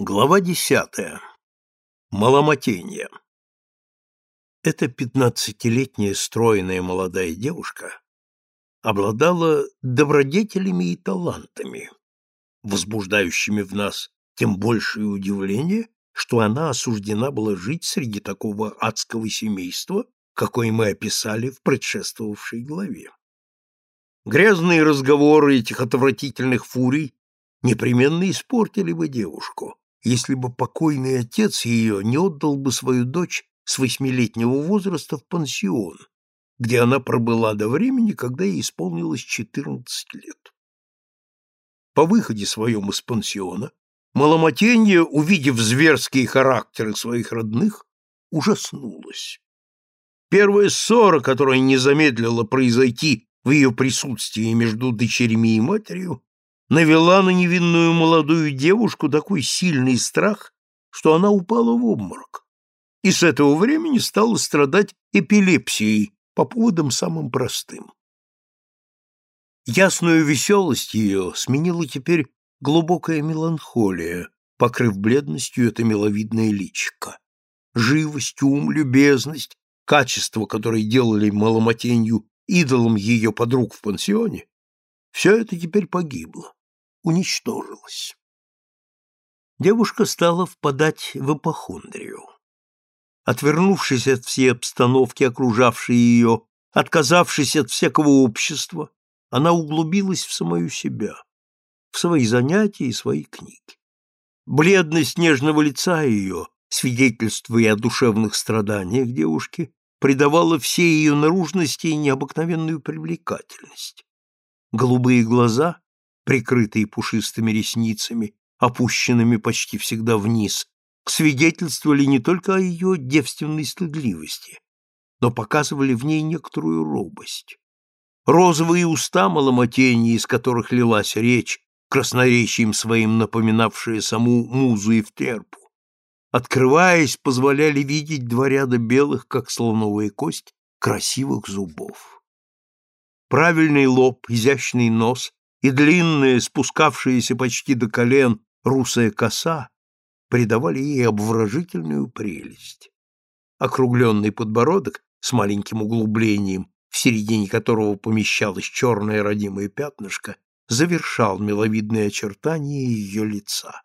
Глава десятая. Маломотенье. Эта пятнадцатилетняя стройная молодая девушка обладала добродетелями и талантами, возбуждающими в нас тем большее удивление, что она осуждена была жить среди такого адского семейства, какое мы описали в предшествовавшей главе. Грязные разговоры этих отвратительных фурий непременно испортили бы девушку, если бы покойный отец ее не отдал бы свою дочь с восьмилетнего возраста в пансион, где она пробыла до времени, когда ей исполнилось четырнадцать лет. По выходе своем из пансиона Маломотенье, увидев зверские характеры своих родных, ужаснулась. Первая ссора, которая не замедлила произойти в ее присутствии между дочерьми и матерью, навела на невинную молодую девушку такой сильный страх, что она упала в обморок, и с этого времени стала страдать эпилепсией по поводам самым простым. Ясную веселость ее сменила теперь глубокая меланхолия, покрыв бледностью это миловидное личико. Живость, ум, любезность, качества, которые делали маломотенью идолом ее подруг в пансионе, все это теперь погибло уничтожилась. Девушка стала впадать в эпохондрию. Отвернувшись от всей обстановки, окружавшей ее, отказавшись от всякого общества, она углубилась в самую себя, в свои занятия и свои книги. Бледность нежного лица ее, свидетельствуя о душевных страданиях девушки, придавала всей ее наружности необыкновенную привлекательность. Голубые глаза прикрытые пушистыми ресницами, опущенными почти всегда вниз, свидетельствовали не только о ее девственной стыдливости, но показывали в ней некоторую робость. Розовые уста маломотения, из которых лилась речь, красноречием своим напоминавшие саму музу и втерпу, открываясь, позволяли видеть два ряда белых, как слоновая кость, красивых зубов. Правильный лоб, изящный нос и длинная, спускавшаяся почти до колен, русая коса придавали ей обворожительную прелесть. Округленный подбородок с маленьким углублением, в середине которого помещалось черное родимое пятнышко, завершал миловидные очертания ее лица.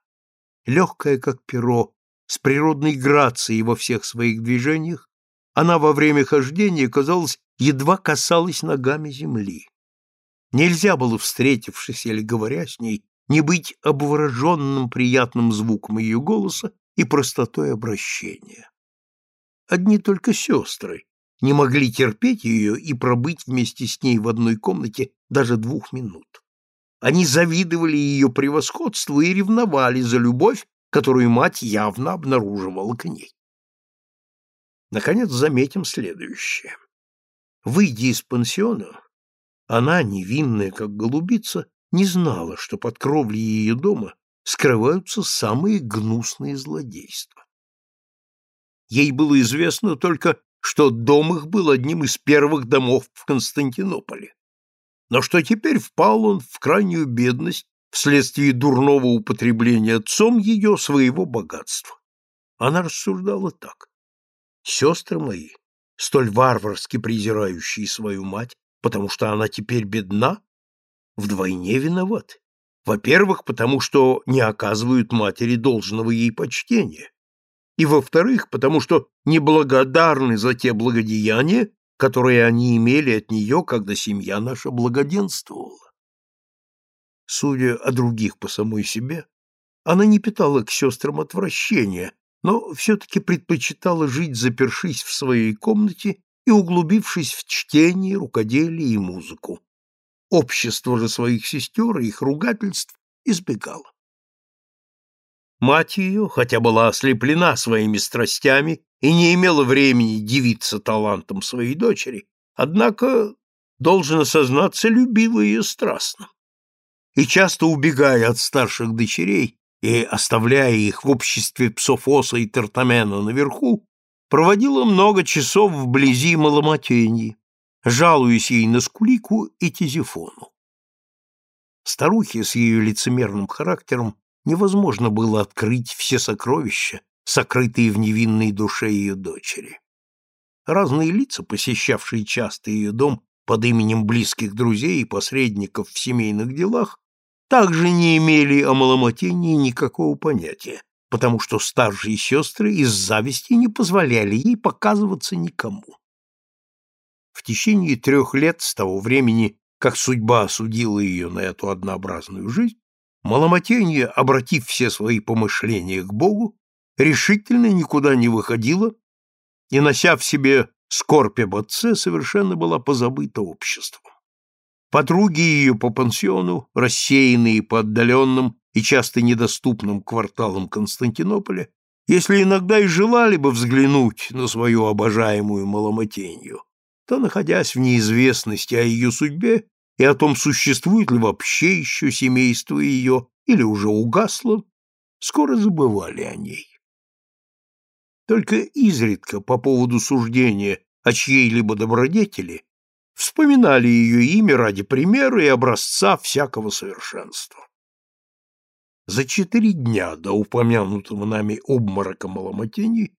Легкая, как перо, с природной грацией во всех своих движениях, она во время хождения, казалось, едва касалась ногами земли. Нельзя было, встретившись или говоря с ней, не быть обвороженным приятным звуком ее голоса и простотой обращения. Одни только сестры не могли терпеть ее и пробыть вместе с ней в одной комнате даже двух минут. Они завидовали ее превосходству и ревновали за любовь, которую мать явно обнаруживала к ней. Наконец заметим следующее. Выйдя из пансиона, она, невинная, как голубица, не знала, что под кровлей ее дома скрываются самые гнусные злодейства. Ей было известно только, что дом их был одним из первых домов в Константинополе, но что теперь впал он в крайнюю бедность вследствие дурного употребления отцом ее своего богатства. Она рассуждала так. Сестры мои, столь варварски презирающие свою мать, потому что она теперь бедна, вдвойне виноваты. Во-первых, потому что не оказывают матери должного ей почтения, и во-вторых, потому что неблагодарны за те благодеяния, которые они имели от нее, когда семья наша благоденствовала. Судя о других по самой себе, она не питала к сестрам отвращения, но все-таки предпочитала жить, запершись в своей комнате и углубившись в чтение, рукоделие и музыку. Общество же своих сестер и их ругательств избегало. Мать ее, хотя была ослеплена своими страстями и не имела времени дивиться талантом своей дочери, однако, должен осознаться, любила ее страстно. И часто убегая от старших дочерей и оставляя их в обществе Псофоса и Тартамена наверху, проводила много часов вблизи Маломотеньи, жалуясь ей на скулику и тизифону. Старухи с ее лицемерным характером невозможно было открыть все сокровища, сокрытые в невинной душе ее дочери. Разные лица, посещавшие часто ее дом под именем близких друзей и посредников в семейных делах, также не имели о Маломотении никакого понятия, потому что старшие сестры из зависти не позволяли ей показываться никому. В течение трех лет с того времени, как судьба осудила ее на эту однообразную жизнь, Маломотенье, обратив все свои помышления к Богу, решительно никуда не выходила и, нося в себе скорбь об отце, совершенно была позабыта обществом. Подруги ее по пансиону, рассеянные по отдаленным и часто недоступным кварталам Константинополя, если иногда и желали бы взглянуть на свою обожаемую Маломотенью, то, находясь в неизвестности о ее судьбе и о том, существует ли вообще еще семейство ее или уже угасло, скоро забывали о ней. Только изредка по поводу суждения о чьей-либо добродетели вспоминали ее имя ради примера и образца всякого совершенства. За четыре дня до упомянутого нами обморока Маломотеньи,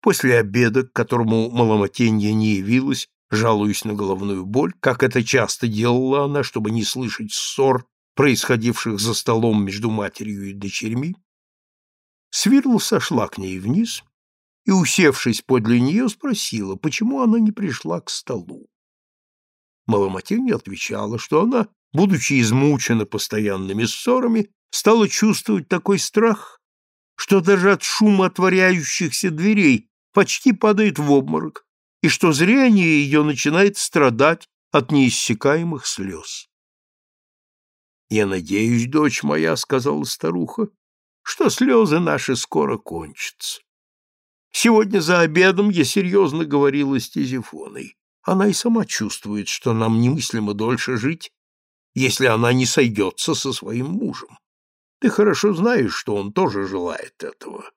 после обеда, к которому Маломотенья не явилась, жалуясь на головную боль, как это часто делала она, чтобы не слышать ссор, происходивших за столом между матерью и дочерьми, Свирл сошла к ней вниз и, усевшись подле нее, спросила, почему она не пришла к столу. Маломатильня отвечала, что она, будучи измучена постоянными ссорами, стала чувствовать такой страх, что даже от шума отворяющихся дверей почти падает в обморок, и что зрение ее начинает страдать от неиссякаемых слез. «Я надеюсь, дочь моя, — сказала старуха, — что слезы наши скоро кончатся. Сегодня за обедом я серьезно говорила с Тизифоной. Она и сама чувствует, что нам немыслимо дольше жить, если она не сойдется со своим мужем. Ты хорошо знаешь, что он тоже желает этого.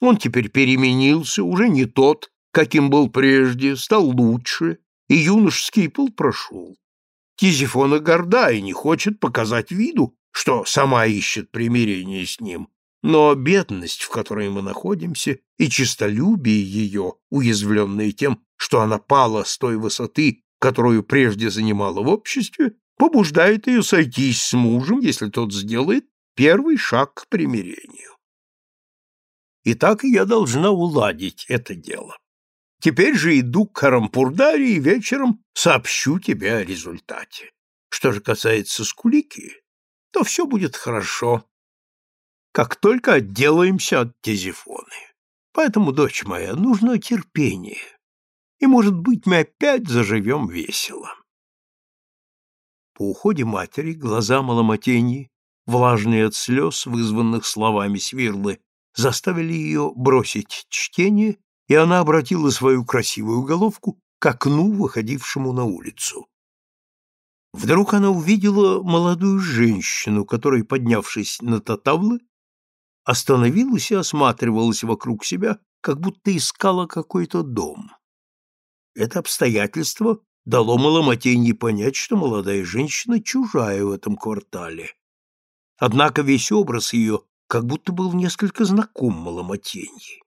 Он теперь переменился, уже не тот, каким был прежде, стал лучше, и юношеский пыл прошел. Тизифона горда и не хочет показать виду, что сама ищет примирение с ним, но бедность, в которой мы находимся, и честолюбие ее, уязвленное тем, что она пала с той высоты, которую прежде занимала в обществе, побуждает ее сойтись с мужем, если тот сделает первый шаг к примирению. Итак, я должна уладить это дело. Теперь же иду к Карампурдаре и вечером сообщу тебе о результате. Что же касается Скулики, то все будет хорошо, как только отделаемся от Тезифоны. Поэтому, дочь моя, нужно терпение, и, может быть, мы опять заживем весело. По уходе матери глаза Маломотеньи, влажные от слез, вызванных словами свирлы, заставили ее бросить чтение, и она обратила свою красивую головку к окну, выходившему на улицу. Вдруг она увидела молодую женщину, которая, поднявшись на татавлы, остановилась и осматривалась вокруг себя, как будто искала какой-то дом. Это обстоятельство дало Маломотенье понять, что молодая женщина чужая в этом квартале. Однако весь образ ее как будто был несколько знаком Маломотенье.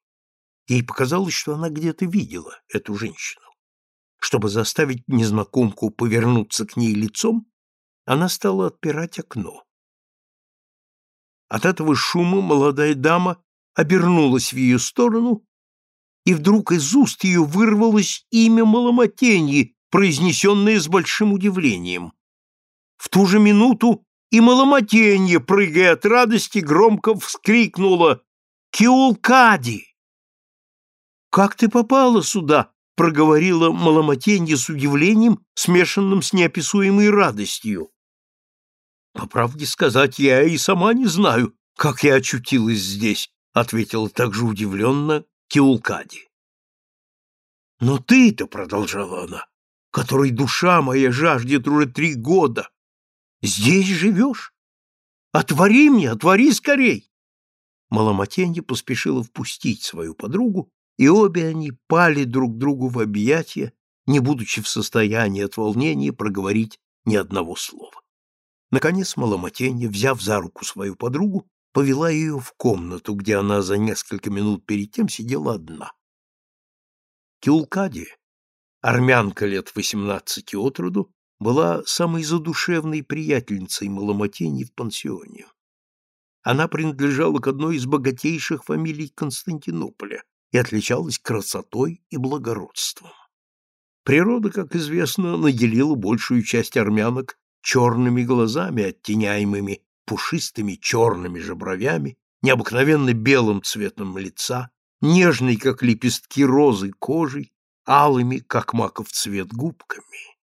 Ей показалось, что она где-то видела эту женщину. Чтобы заставить незнакомку повернуться к ней лицом, она стала отпирать окно. От этого шума молодая дама обернулась в ее сторону, и вдруг из уст ее вырвалось имя Маломотеньи, произнесенное с большим удивлением. В ту же минуту и Маломотенье, прыгая от радости, громко вскрикнула «Киулкади!» «Как ты попала сюда?» — проговорила Маломотенье с удивлением, смешанным с неописуемой радостью. По правде сказать, я и сама не знаю, как я очутилась здесь, ответила также удивленно Киулкади. Но ты-то, продолжала она, которой душа моя жаждет уже три года, здесь живешь? Отвори мне, отвори скорей! Маломатенья поспешила впустить свою подругу, и обе они пали друг другу в объятия, не будучи в состоянии от волнения проговорить ни одного слова. Наконец Маломатенья, взяв за руку свою подругу, повела ее в комнату, где она за несколько минут перед тем сидела одна. Киулкади, армянка лет восемнадцати от роду, была самой задушевной приятельницей Маломотени в пансионе. Она принадлежала к одной из богатейших фамилий Константинополя и отличалась красотой и благородством. Природа, как известно, наделила большую часть армянок черными глазами, оттеняемыми пушистыми черными же бровями, необыкновенно белым цветом лица, нежной, как лепестки розы, кожей, алыми, как маков цвет, губками.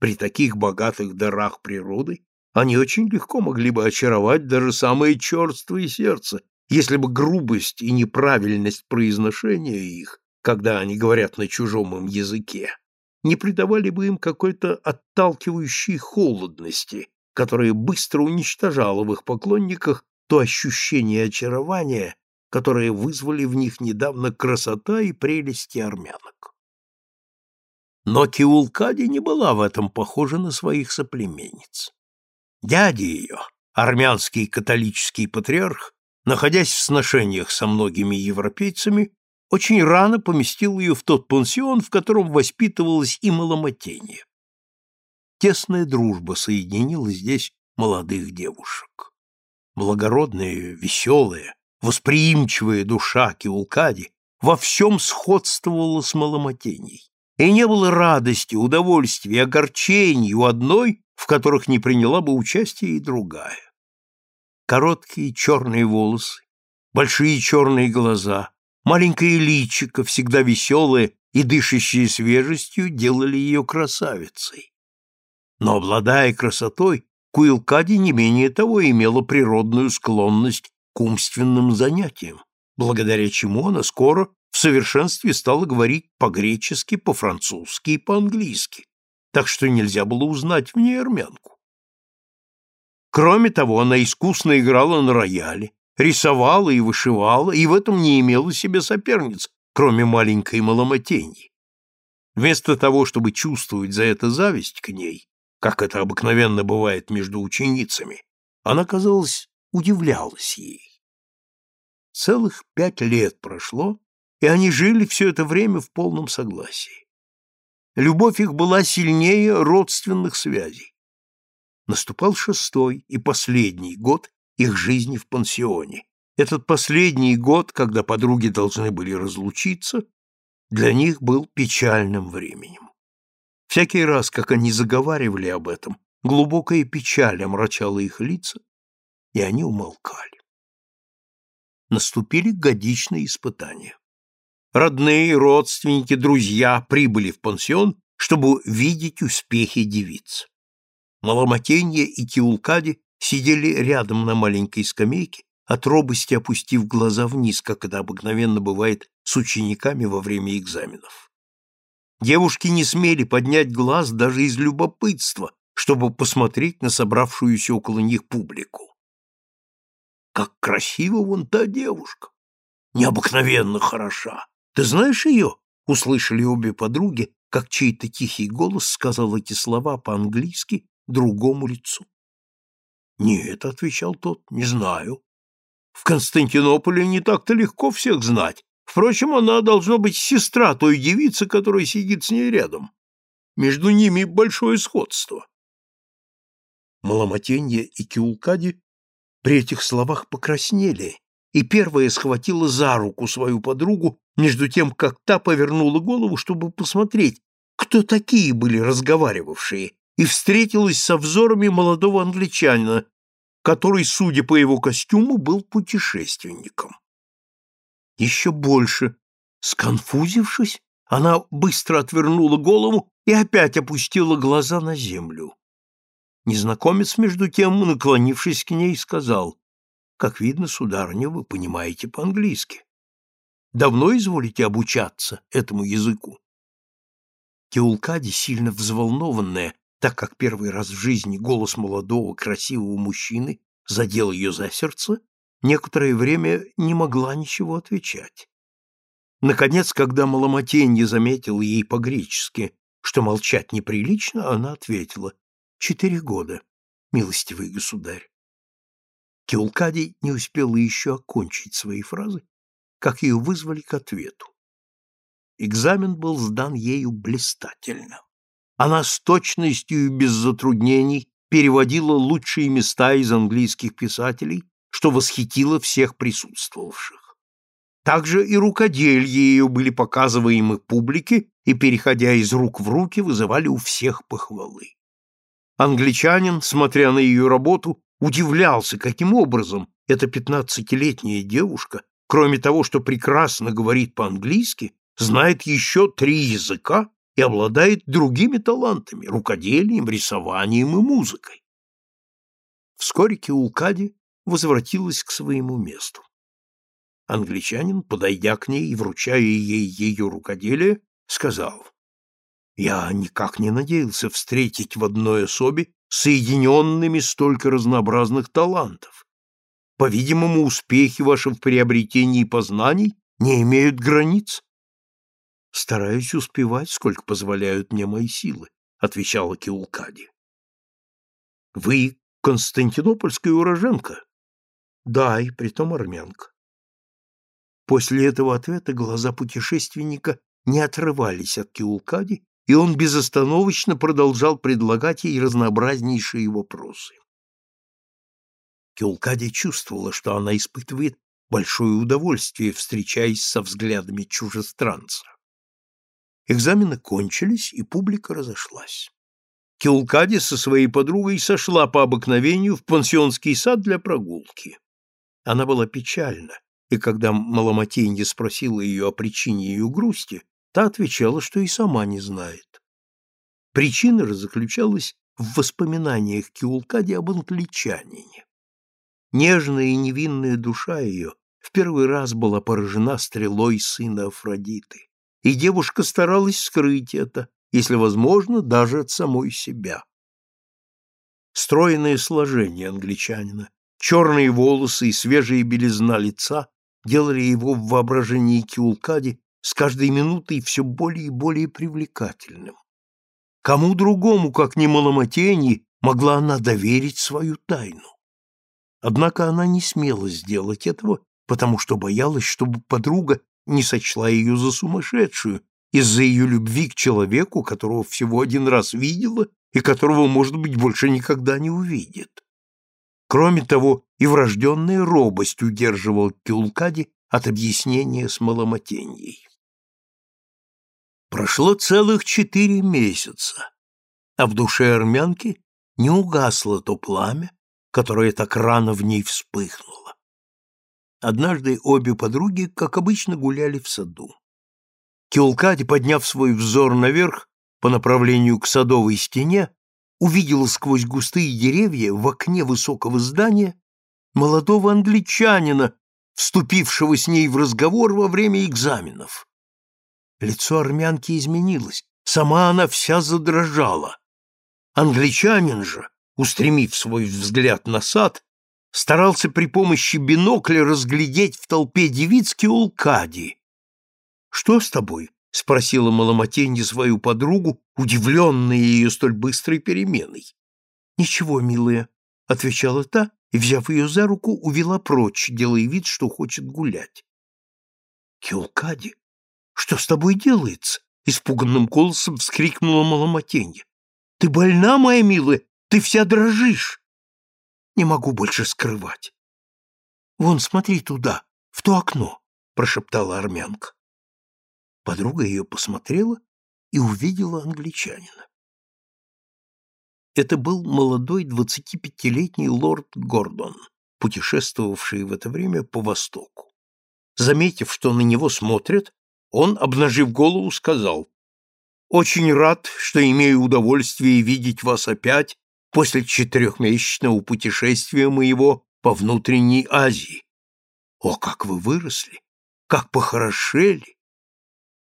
При таких богатых дарах природы они очень легко могли бы очаровать даже самое черствое сердце, если бы грубость и неправильность произношения их, когда они говорят на чужом им языке, не придавали бы им какой-то отталкивающей холодности, которая быстро уничтожала в их поклонниках то ощущение очарования, которое вызвали в них недавно красота и прелести армянок. Но Киулкади не была в этом похожа на своих соплеменниц. Дядя ее, армянский католический патриарх, находясь в сношениях со многими европейцами, очень рано поместил ее в тот пансион, в котором воспитывалась и маломатенье. Тесная дружба соединила здесь молодых девушек. Благородная, веселая, восприимчивая душа Киулкади во всем сходствовала с маломатеней, и не было радости, удовольствия огорчений у одной, в которых не приняла бы участие и другая. Короткие черные волосы, большие черные глаза, маленькое личико, всегда веселое и дышащее свежестью, делали ее красавицей. Но, обладая красотой, Куилкади не менее того имела природную склонность к умственным занятиям, благодаря чему она скоро в совершенстве стала говорить по-гречески, по-французски и по-английски, так что нельзя было узнать в ней армянку. Кроме того, она искусно играла на рояле, рисовала и вышивала, и в этом не имела себе соперниц, кроме маленькой маломатеньи. Вместо того, чтобы чувствовать за это зависть к ней, как это обыкновенно бывает между ученицами, она, казалось, удивлялась ей. Целых пять лет прошло, и они жили все это время в полном согласии. Любовь их была сильнее родственных связей. Наступал шестой и последний год их жизни в пансионе. Этот последний год, когда подруги должны были разлучиться, для них был печальным временем. Всякий раз, как они заговаривали об этом, глубокая печаль омрачала их лица, и они умолкали. Наступили годичные испытания. Родные, родственники, друзья прибыли в пансион, чтобы видеть успехи девиц. Маломатенья и Киулкади сидели рядом на маленькой скамейке, от робости опустив глаза вниз, как это обыкновенно бывает с учениками во время экзаменов. Девушки не смели поднять глаз даже из любопытства, чтобы посмотреть на собравшуюся около них публику. «Как красива вон та девушка! Необыкновенно хороша! Ты знаешь ее?» — услышали обе подруги, как чей-то тихий голос сказал эти слова по-английски другому лицу. «Нет», — отвечал тот, — «не знаю. В Константинополе не так-то легко всех знать, Впрочем, она должна быть сестра той девицы, которая сидит с ней рядом. Между ними большое сходство. Маломатенья и Киулкади при этих словах покраснели, и первая схватила за руку свою подругу, между тем, как та повернула голову, чтобы посмотреть, кто такие были разговаривавшие, и встретилась со взорами молодого англичанина, который, судя по его костюму, был путешественником. Еще больше. Сконфузившись, она быстро отвернула голову и опять опустила глаза на землю. Незнакомец, между тем, наклонившись к ней, сказал, «Как видно, сударыня, вы понимаете по-английски. Давно изволите обучаться этому языку?» Теулкади, сильно взволнованная, так как первый раз в жизни голос молодого красивого мужчины задел ее за сердце, некоторое время не могла ничего отвечать. Наконец, когда Маломатенье заметил ей по-гречески, что молчать неприлично, она ответила «Четыре года, милостивый государь». Киулкади не успела еще окончить свои фразы, как ее вызвали к ответу. Экзамен был сдан ею блистательно. Она с точностью и без затруднений переводила лучшие места из английских писателей, что восхитило всех присутствовавших. Также и рукоделье ее были показываемы публике и, переходя из рук в руки, вызывали у всех похвалы. Англичанин, смотря на ее работу, удивлялся, каким образом эта пятнадцатилетняя девушка, кроме того, что прекрасно говорит по-английски, знает еще три языка и обладает другими талантами – рукоделием, рисованием и музыкой. Вскоре Киулкади возвратилась к своему месту. Англичанин, подойдя к ней и вручая ей ее рукоделие, сказал, «Я никак не надеялся встретить в одной особе соединенными столько разнообразных талантов. По-видимому, успехи ваши в приобретении познаний не имеют границ. Стараюсь успевать, сколько позволяют мне мои силы, отвечала Киулкади. Вы константинопольская уроженка? Да, и притом армянка. После этого ответа глаза путешественника не отрывались от Киулкади, и он безостановочно продолжал предлагать ей разнообразнейшие вопросы. Киулкади чувствовала, что она испытывает большое удовольствие, встречаясь со взглядами чужестранца. Экзамены кончились, и публика разошлась. Киулкади со своей подругой сошла по обыкновению в пансионский сад для прогулки. Она была печальна, и когда Маломатенья спросила ее о причине ее грусти, Та отвечала, что и сама не знает. Причина заключалась в воспоминаниях Киулкади об англичанине. Нежная и невинная душа ее в первый раз была поражена стрелой сына Афродиты, и девушка старалась скрыть это, если возможно, даже от самой себя. Стройное сложение англичанина, черные волосы и свежая белизна лица делали его в воображении Киулкади с каждой минутой все более и более привлекательным. Кому другому, как не Маломатени, могла она доверить свою тайну? Однако она не смела сделать этого, потому что боялась, чтобы подруга не сочла ее за сумасшедшую из-за ее любви к человеку, которого всего один раз видела и которого, может быть, больше никогда не увидит. Кроме того, и врожденная робость удерживала Кюлкади от объяснения с Маломатеньей. Прошло целых четыре месяца, а в душе армянки не угасло то пламя, которое так рано в ней вспыхнуло. Однажды обе подруги, как обычно, гуляли в саду. Киулкади, подняв свой взор наверх по направлению к садовой стене, увидела сквозь густые деревья в окне высокого здания молодого англичанина, вступившего с ней в разговор во время экзаменов. Лицо армянки изменилось, сама она вся задрожала. Англичанин же, устремив свой взгляд на сад, старался при помощи бинокля разглядеть в толпе девиц Киулкади. «Что с тобой?» — спросила Маломатенья свою подругу, удивленная ее столь быстрой переменой. «Ничего, милая», — отвечала та и, взяв ее за руку, увела прочь, делая вид, что хочет гулять. Киулкади что с тобой делается? Испуганным голосом вскрикнула Маломатенья. Ты больна, моя милая? Ты вся дрожишь. Не могу больше скрывать. Вон, смотри туда, в то окно, прошептала армянка. Подруга ее посмотрела и увидела англичанина. Это был молодой двадцатипятилетний лорд Гордон, путешествовавший в это время по Востоку. Заметив, что на него смотрят, он, обнажив голову, сказал, «Очень рад, что имею удовольствие видеть вас опять после четырехмесячного путешествия моего по внутренней Азии. О, как вы выросли! Как похорошели!»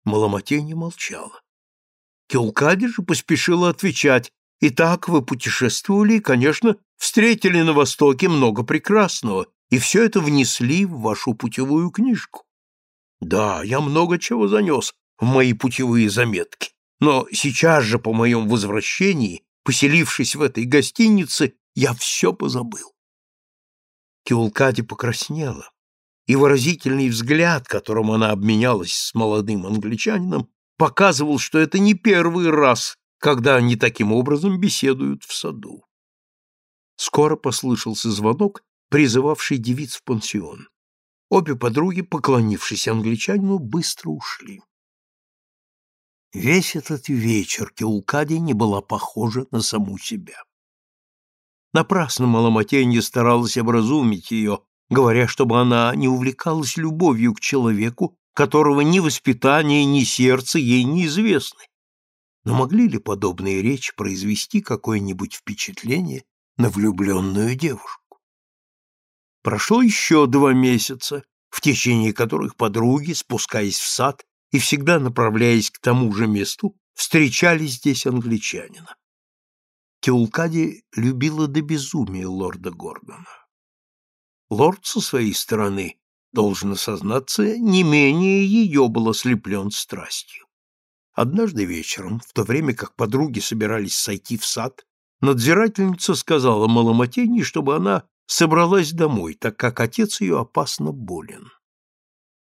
Маломатей не молчала. Килкади же поспешила отвечать, «Итак, вы путешествовали и, конечно, встретили на Востоке много прекрасного, и все это внесли в вашу путевую книжку. Да, я много чего занес в мои путевые заметки, но сейчас же по моем возвращении, поселившись в этой гостинице, я все позабыл. Киулкади покраснела, и выразительный взгляд, которым она обменялась с молодым англичанином, показывал, что это не первый раз, когда они таким образом беседуют в саду. Скоро послышался звонок, призывавший девиц в пансион. Обе подруги, поклонившись англичанину, быстро ушли. Весь этот вечер Кеулкади не была похожа на саму себя. Напрасно Маломатенья старалась образумить ее, говоря, чтобы она не увлекалась любовью к человеку, которого ни воспитание, ни сердце ей неизвестны. Но могли ли подобные речи произвести какое-нибудь впечатление на влюбленную девушку? Прошло еще два месяца, в течение которых подруги, спускаясь в сад, и всегда направляясь к тому же месту, встречали здесь англичанина. Теулкади любила до безумия лорда Гордона. Лорд со своей стороны, должен сознаться, не менее ее был ослеплен страстью. Однажды вечером, в то время как подруги собирались сойти в сад, надзирательница сказала Маломотенье, чтобы она собралась домой, так как отец ее опасно болен.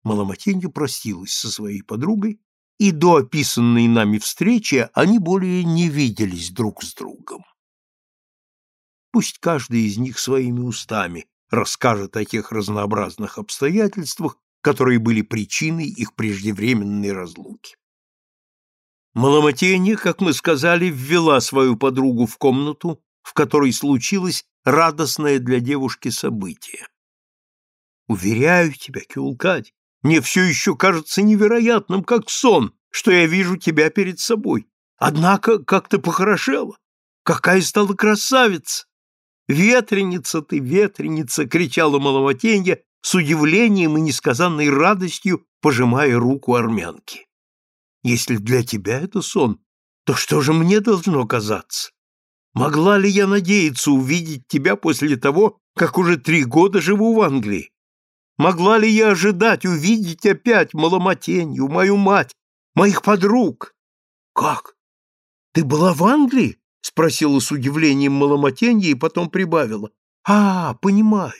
Маломатенья простилась со своей подругой, и до описанной нами встречи они более не виделись друг с другом. Пусть каждый из них своими устами расскажет о тех разнообразных обстоятельствах, которые были причиной их преждевременной разлуки. Маломатенья, как мы сказали, ввела свою подругу в комнату, в которой случилось радостное для девушки событие. «Уверяю тебя, Кюлкадь, мне все еще кажется невероятным, как сон, что я вижу тебя перед собой. Однако, как ты похорошела! Какая стала красавица! Ветреница ты, ветреница! — кричала Маловатенья с удивлением и несказанной радостью, пожимая руку армянки. Если для тебя это сон, то что же мне должно казаться? Могла ли я надеяться увидеть тебя после того, как уже три года живу в Англии? Могла ли я ожидать увидеть опять Маломатенью, мою мать, моих подруг? Как? Ты была в Англии? спросила с удивлением Маломатенья и потом прибавила. А, понимаю.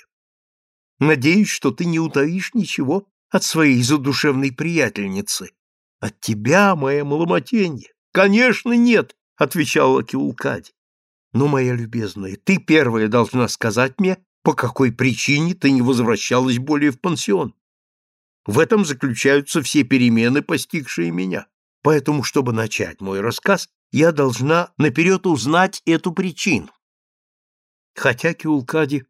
Надеюсь, что ты не утаишь ничего от своей задушевной приятельницы. От тебя, моя Маломатенья? Конечно, нет, отвечала Киулкади. Но, моя любезная, ты первая должна сказать мне, по какой причине ты не возвращалась более в пансион. В этом заключаются все перемены, постигшие меня. Поэтому, чтобы начать мой рассказ, я должна наперед узнать эту причину. Хотя Киулкади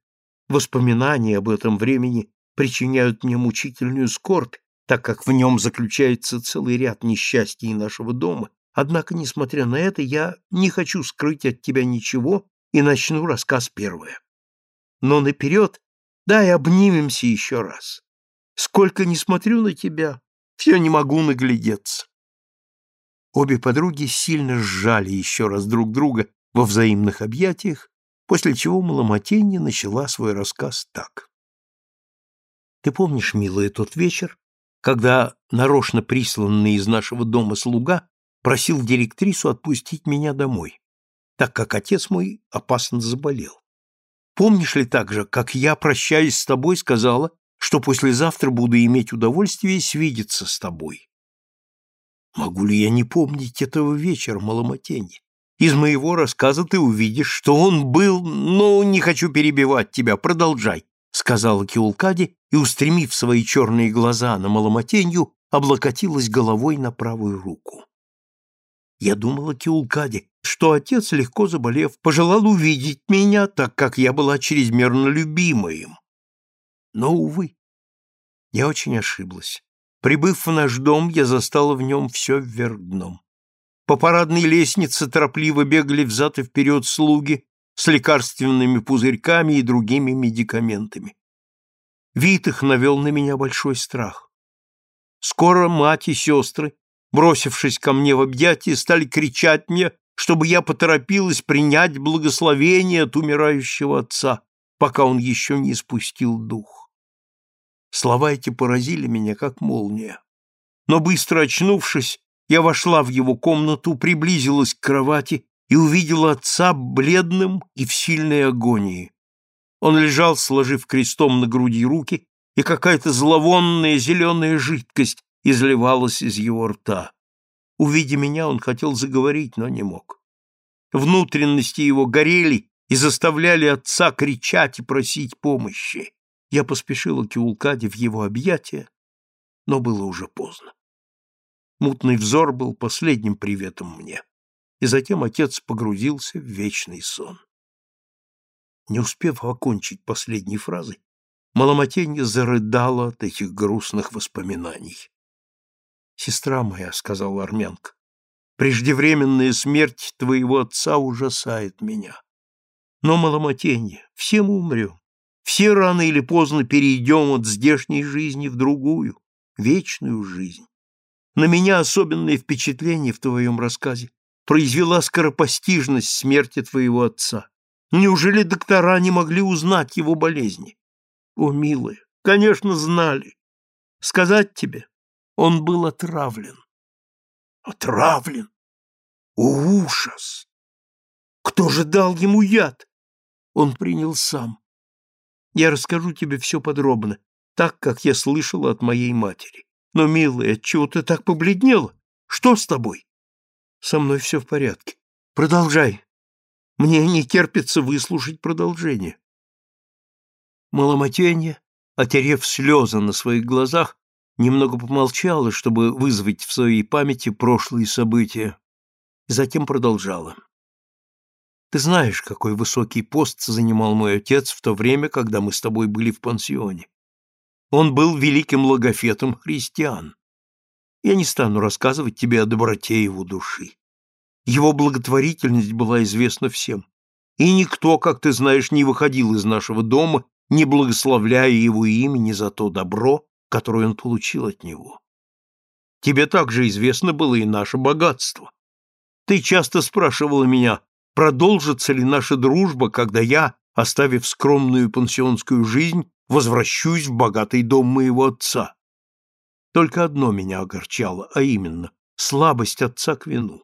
воспоминания об этом времени причиняют мне мучительную скорбь, так как в нем заключается целый ряд несчастий нашего дома, однако, несмотря на это, я не хочу скрыть от тебя ничего и начну рассказ первое но наперед дай обнимемся еще раз. Сколько не смотрю на тебя, все не могу наглядеться. Обе подруги сильно сжали еще раз друг друга во взаимных объятиях, после чего Маломотенья начала свой рассказ так. Ты помнишь, милая, тот вечер, когда нарочно присланный из нашего дома слуга просил директрису отпустить меня домой, так как отец мой опасно заболел? Помнишь ли также, как я, прощаясь с тобой, сказала, что послезавтра буду иметь удовольствие свидеться с тобой? Могу ли я не помнить этого вечера, Маломотенье? Из моего рассказа ты увидишь, что он был... Ну, не хочу перебивать тебя, продолжай, — сказала Киулкади и, устремив свои черные глаза на Маломотенью, облокотилась головой на правую руку. Я думала, Киулкади, что отец, легко заболев, пожелал увидеть меня, так как я была чрезмерно любима им. Но, увы, я очень ошиблась. Прибыв в наш дом, я застала в нем все вверх дном. По парадной лестнице торопливо бегали взад и вперед слуги с лекарственными пузырьками и другими медикаментами. Вид их навел на меня большой страх. Скоро мать и сестры, бросившись ко мне в объятия, стали кричать мне, чтобы я поторопилась принять благословение от умирающего отца, пока он еще не спустил дух. Слова эти поразили меня, как молния. Но быстро очнувшись, я вошла в его комнату, приблизилась к кровати и увидела отца бледным и в сильной агонии. Он лежал, сложив крестом на груди руки, и какая-то зловонная зеленая жидкость изливалась из его рта. Увидя меня, он хотел заговорить, но не мог. Внутренности его горели и заставляли отца кричать и просить помощи. Я поспешила к Иулкаде в его объятия, но было уже поздно. Мутный взор был последним приветом мне, и затем отец погрузился в вечный сон. Не успев окончить последней фразы, Маломатенья зарыдала от этих грустных воспоминаний. «Сестра моя», — сказала армянка, — «преждевременная смерть твоего отца ужасает меня. Но, Маломатенья, все мы умрем. Все рано или поздно перейдем от здешней жизни в другую, вечную жизнь. На меня особенное впечатление в твоем рассказе произвела скоропостижность смерти твоего отца. Неужели доктора не могли узнать его болезни? О, милая, конечно, знали. Сказать тебе, он был отравлен. Отравлен? О, ужас! Кто же дал ему яд? Он принял сам. Я расскажу тебе все подробно, так, как я слышала от моей матери. Но, милая, отчего ты так побледнела? Что с тобой? Со мной все в порядке. Продолжай. Мне не терпится выслушать продолжение. Маломатенья, отерев слезы на своих глазах, немного помолчала, чтобы вызвать в своей памяти прошлые события, и затем продолжала. Ты знаешь, какой высокий пост занимал мой отец в то время, когда мы с тобой были в пансионе. Он был великим логофетом христиан. Я не стану рассказывать тебе о доброте его души. Его благотворительность была известна всем. И никто, как ты знаешь, не выходил из нашего дома, не благословляя его имени за то добро, которое он получил от него. Тебе также известно было и наше богатство. Ты часто спрашивала меня, продолжится ли наша дружба, когда я, оставив скромную пансионскую жизнь, возвращусь в богатый дом моего отца. Только одно меня огорчало, а именно слабость отца к вину.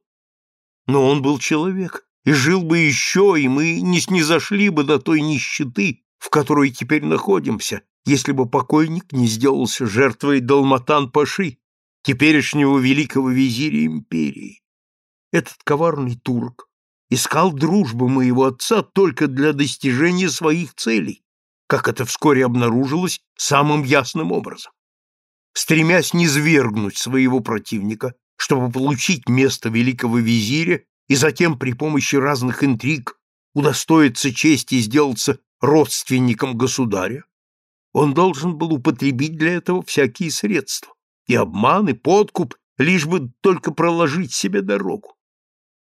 Но он был человек, и жил бы еще, и мы не снизошли бы до той нищеты, в которой теперь находимся, если бы покойник не сделался жертвой Далматан-Паши, теперешнего великого визиря империи. Этот коварный турк искал дружбы моего отца только для достижения своих целей, как это вскоре обнаружилось самым ясным образом. Стремясь низвергнуть своего противника, чтобы получить место великого визиря и затем при помощи разных интриг удостоиться чести сделаться родственником государя, он должен был употребить для этого всякие средства, и обман, и подкуп, лишь бы только проложить себе дорогу.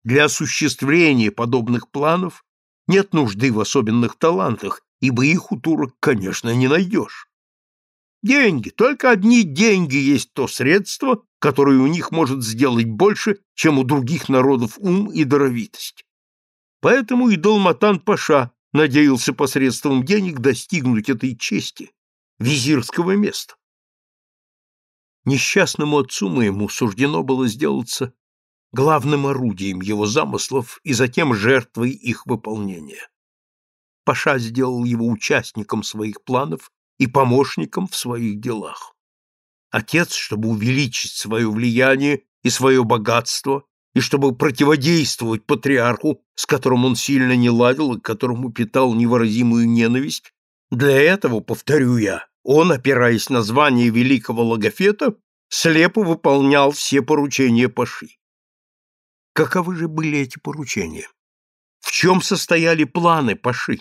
Для осуществления подобных планов нет нужды в особенных талантах, ибо их у турок, конечно, не найдешь. Деньги, только одни деньги есть то средство, которое у них может сделать больше, чем у других народов ум и даровитость. Поэтому и Долматан-паша надеялся посредством денег достигнуть этой чести, визирского места. Несчастному отцу моему суждено было сделаться главным орудием его замыслов и затем жертвой их выполнения. Паша сделал его участником своих планов и помощником в своих делах. Отец, чтобы увеличить свое влияние и свое богатство, и чтобы противодействовать патриарху, с которым он сильно не ладил и которому питал невыразимую ненависть, для этого, повторю я, он, опираясь на звание великого логофета, слепо выполнял все поручения Паши. Каковы же были эти поручения? В чем состояли планы Паши?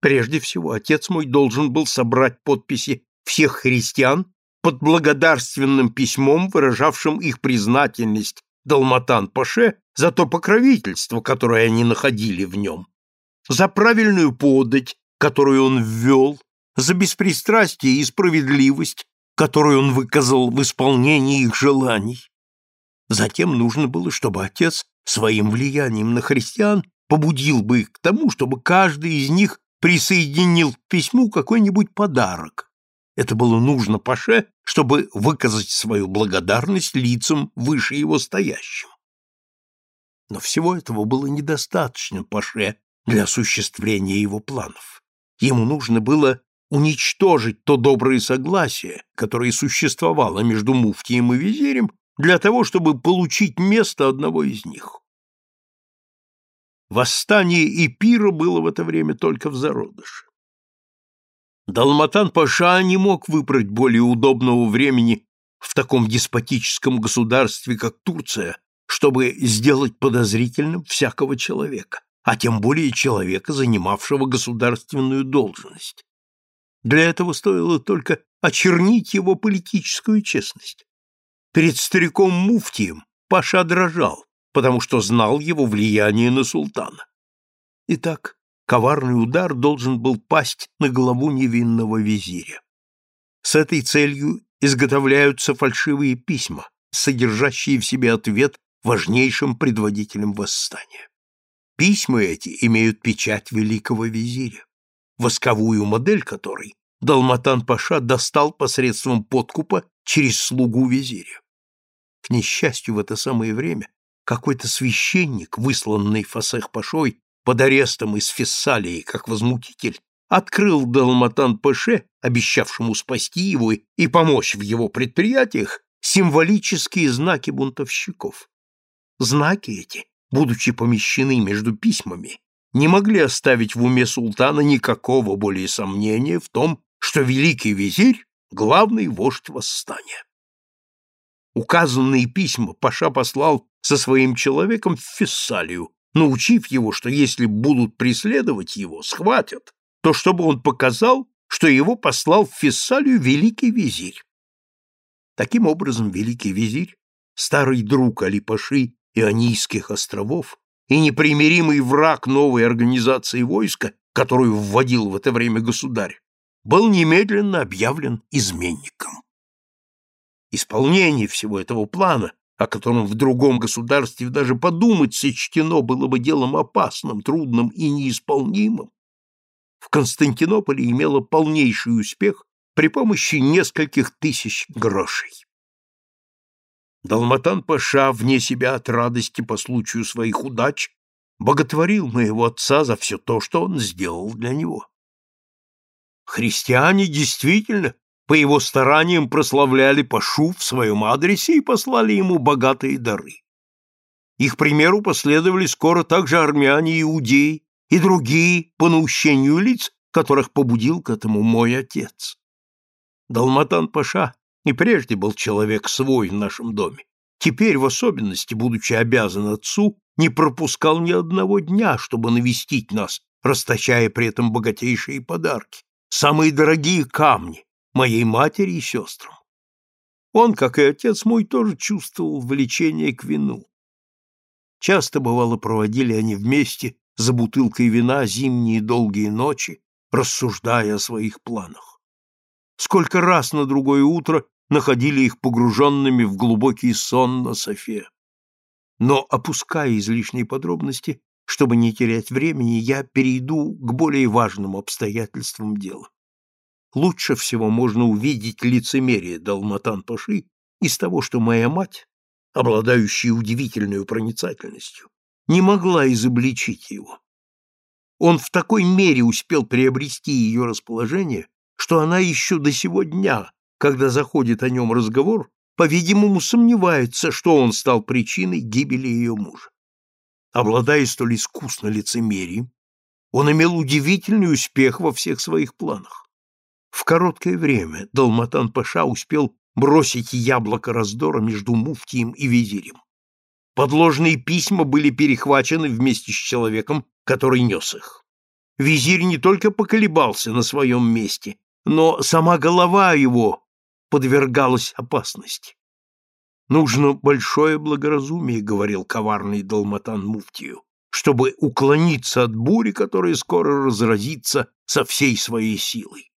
Прежде всего, отец мой должен был собрать подписи всех христиан под благодарственным письмом, выражавшим их признательность Далматан-Паше за то покровительство, которое они находили в нем, за правильную подать, которую он ввел, за беспристрастие и справедливость, которую он выказал в исполнении их желаний. Затем нужно было, чтобы отец своим влиянием на христиан побудил бы их к тому, чтобы каждый из них присоединил к письму какой-нибудь подарок. Это было нужно Паше, чтобы выказать свою благодарность лицам выше его стоящим. Но всего этого было недостаточно Паше для осуществления его планов. Ему нужно было уничтожить то доброе согласие, которое существовало между муфтием и визирем, для того, чтобы получить место одного из них. Восстание Эпира было в это время только в зародыше. Далматан-паша не мог выбрать более удобного времени в таком деспотическом государстве, как Турция, чтобы сделать подозрительным всякого человека, а тем более человека, занимавшего государственную должность. Для этого стоило только очернить его политическую честность. Перед стариком Муфтием Паша дрожал, потому что знал его влияние на султана. Итак, коварный удар должен был пасть на голову невинного визиря. С этой целью изготовляются фальшивые письма, содержащие в себе ответ важнейшим предводителям восстания. Письма эти имеют печать великого визиря, восковую модель которой Далматан-паша достал посредством подкупа через слугу визиря. К несчастью, в это самое время какой-то священник, высланный Фасех-пашой под арестом из Фессалии как возмутитель, открыл Далматан-паше, обещавшему спасти его и помочь в его предприятиях, символические знаки бунтовщиков. Знаки эти, будучи помещены между письмами, не могли оставить в уме султана никакого более сомнения в том, что великий визирь — главный вождь восстания. Указанные письма Паша послал со своим человеком в Фессалию, научив его, что если будут преследовать его, схватят, то чтобы он показал, что его послал в Фессалию великий визирь. Таким образом, великий визирь, старый друг Али-Паши и Анийских островов и непримиримый враг новой организации войска, которую вводил в это время государь, был немедленно объявлен изменником. Исполнение всего этого плана о котором в другом государстве даже подумать сочтено было бы делом опасным, трудным и неисполнимым, в Константинополе имело полнейший успех при помощи нескольких тысяч грошей. Далматан-паша, вне себя от радости по случаю своих удач, боготворил моего отца за все то, что он сделал для него. Христиане действительно по его стараниям прославляли Пашу в своем адресе и послали ему богатые дары. Их примеру последовали скоро также армяне и иудеи и другие по наущению лиц, которых побудил к этому мой отец. Далматан Паша и прежде был человек свой в нашем доме. Теперь, в особенности, будучи обязан отцу, не пропускал ни одного дня, чтобы навестить нас, расточая при этом богатейшие подарки, самые дорогие камни, моей матери и сестрам. Он, как и отец мой, тоже чувствовал влечение к вину. Часто, бывало, проводили они вместе за бутылкой вина зимние долгие ночи, рассуждая о своих планах. Сколько раз на другое утро находили их погруженными в глубокий сон на софе. Но, опуская излишние подробности, чтобы не терять времени, я перейду к более важным обстоятельствам дела лучше всего можно увидеть лицемерие Далматан-Паши из того, что моя мать, обладающая удивительной проницательностью, не могла изобличить его. Он в такой мере успел приобрести ее расположение, что она еще до сего дня, когда заходит о нем разговор, по-видимому, сомневается, что он стал причиной гибели ее мужа. Обладая столь искусно лицемерием, он имел удивительный успех во всех своих планах. В короткое время Далматан-паша успел бросить яблоко раздора между муфтием и визирем. Подложные письма были перехвачены вместе с человеком, который нес их. Визирь не только поколебался на своем месте, но сама голова его подвергалась опасности. «Нужно большое благоразумие», — говорил коварный Далматан Муфтию, «чтобы уклониться от бури, которая скоро разразится со всей своей силой.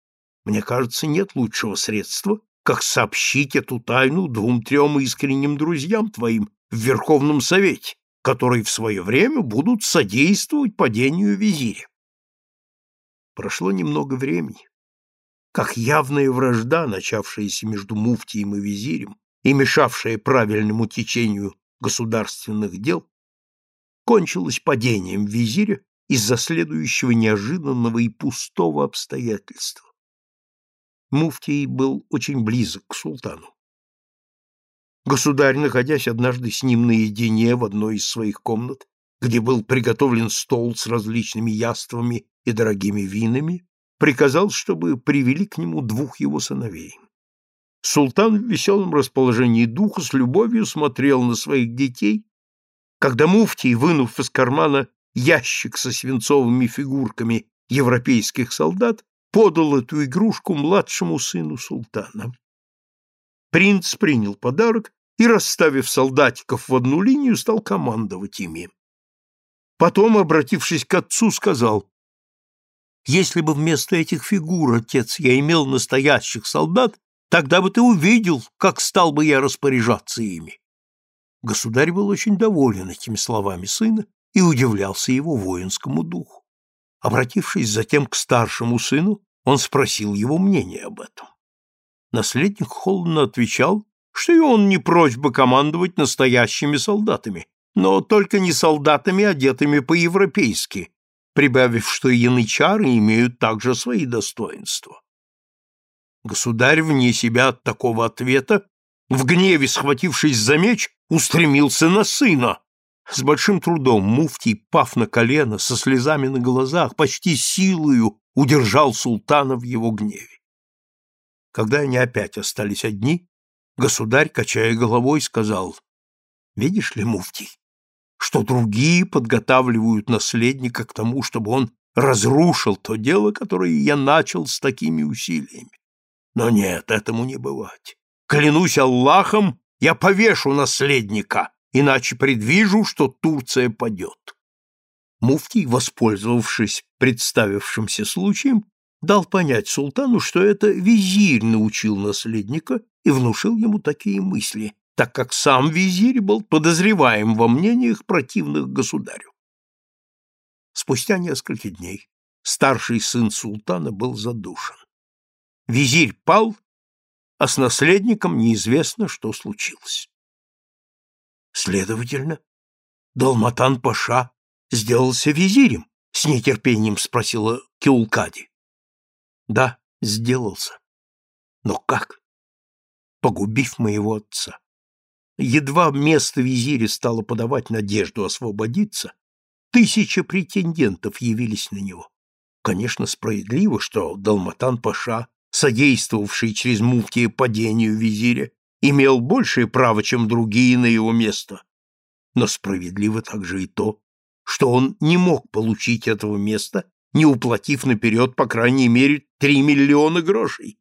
Мне кажется, нет лучшего средства, как сообщить эту тайну двум-трем искренним друзьям твоим в Верховном Совете, которые в свое время будут содействовать падению визиря. Прошло немного времени. Как явная вражда, начавшаяся между муфтием и визирем и мешавшая правильному течению государственных дел, кончилась падением визиря из-за следующего неожиданного и пустого обстоятельства. Муфтий был очень близок к султану. Государь, находясь однажды с ним наедине в одной из своих комнат, где был приготовлен стол с различными яствами и дорогими винами, приказал, чтобы привели к нему двух его сыновей. Султан в веселом расположении духа с любовью смотрел на своих детей, когда муфтий, вынув из кармана ящик со свинцовыми фигурками европейских солдат, подал эту игрушку младшему сыну султана. Принц принял подарок и, расставив солдатиков в одну линию, стал командовать ими. Потом, обратившись к отцу, сказал, «Если бы вместо этих фигур, отец, я имел настоящих солдат, тогда бы ты увидел, как стал бы я распоряжаться ими». Государь был очень доволен этими словами сына и удивлялся его воинскому духу. Обратившись затем к старшему сыну, он спросил его мнение об этом. Наследник холодно отвечал, что и он не прочь бы командовать настоящими солдатами, но только не солдатами, одетыми по-европейски, прибавив, что янычары имеют также свои достоинства. Государь вне себя от такого ответа, в гневе схватившись за меч, устремился на сына. С большим трудом муфтий, пав на колено, со слезами на глазах, почти силою удержал султана в его гневе. Когда они опять остались одни, государь, качая головой, сказал, «Видишь ли, муфтий, что другие подготавливают наследника к тому, чтобы он разрушил то дело, которое я начал с такими усилиями. Но нет, этому не бывать. Клянусь Аллахом, я повешу наследника, иначе предвижу, что Турция падет. Муфтий, воспользовавшись представившимся случаем, дал понять султану, что это визирь научил наследника и внушил ему такие мысли, так как сам визирь был подозреваем во мнениях противных государю. Спустя несколько дней старший сын султана был задушен. Визирь пал, а с наследником неизвестно, что случилось. Следовательно, Далматан-паша сделался визирем? С нетерпением спросила Киулкади. Да, сделался. Но как? Погубив моего отца. Едва место визиря стало подавать надежду освободиться, тысяча претендентов явились на него. Конечно, справедливо, что Далматан-паша, содействовавший через муфтия падению визиря, имел большее право, чем другие на его место. Но справедливо также и то, что он не мог получить этого места, не уплатив наперед, по крайней мере, три миллиона грошей,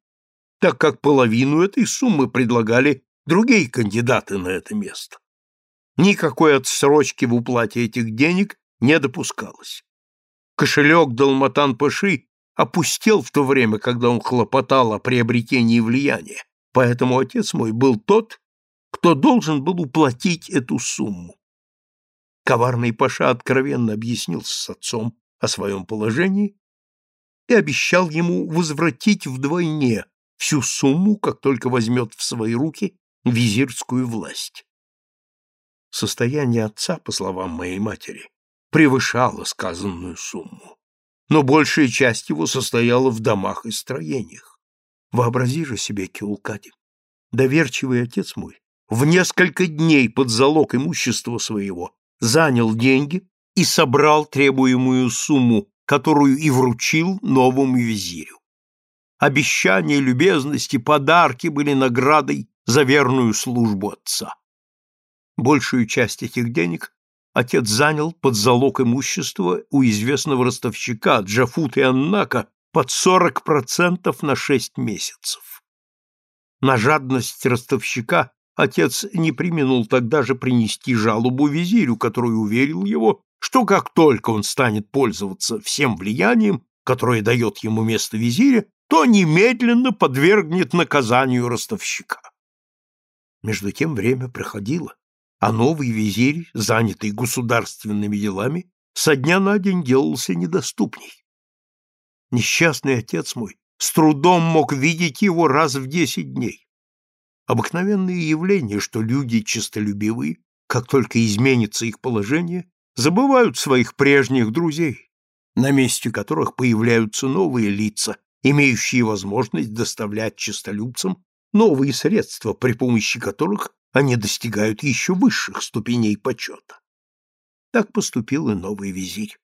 так как половину этой суммы предлагали другие кандидаты на это место. Никакой отсрочки в уплате этих денег не допускалось. Кошелек Далматан-Паши опустел в то время, когда он хлопотал о приобретении влияния, поэтому отец мой был тот, кто должен был уплатить эту сумму. Коварный Паша откровенно объяснился с отцом о своем положении и обещал ему возвратить вдвойне всю сумму, как только возьмет в свои руки визирскую власть. Состояние отца, по словам моей матери, превышало сказанную сумму, но большая часть его состояла в домах и строениях. Вообрази же себе, Киулкади, доверчивый отец мой в несколько дней под залог имущества своего занял деньги и собрал требуемую сумму, которую и вручил новому визирю. Обещания, любезности, подарки были наградой за верную службу отца. Большую часть этих денег отец занял под залог имущества у известного ростовщика Джафут и Аннака под 40% на 6 месяцев. На жадность ростовщика отец не применул тогда же принести жалобу визирю, который уверил его, что как только он станет пользоваться всем влиянием, которое дает ему место визиря, то немедленно подвергнет наказанию ростовщика. Между тем время проходило, а новый визирь, занятый государственными делами, со дня на день делался недоступней. Несчастный отец мой с трудом мог видеть его раз в десять дней. Обыкновенное явление, что люди честолюбивые, как только изменится их положение, забывают своих прежних друзей, на месте которых появляются новые лица, имеющие возможность доставлять честолюбцам новые средства, при помощи которых они достигают еще высших ступеней почета. Так поступил и новый визирь.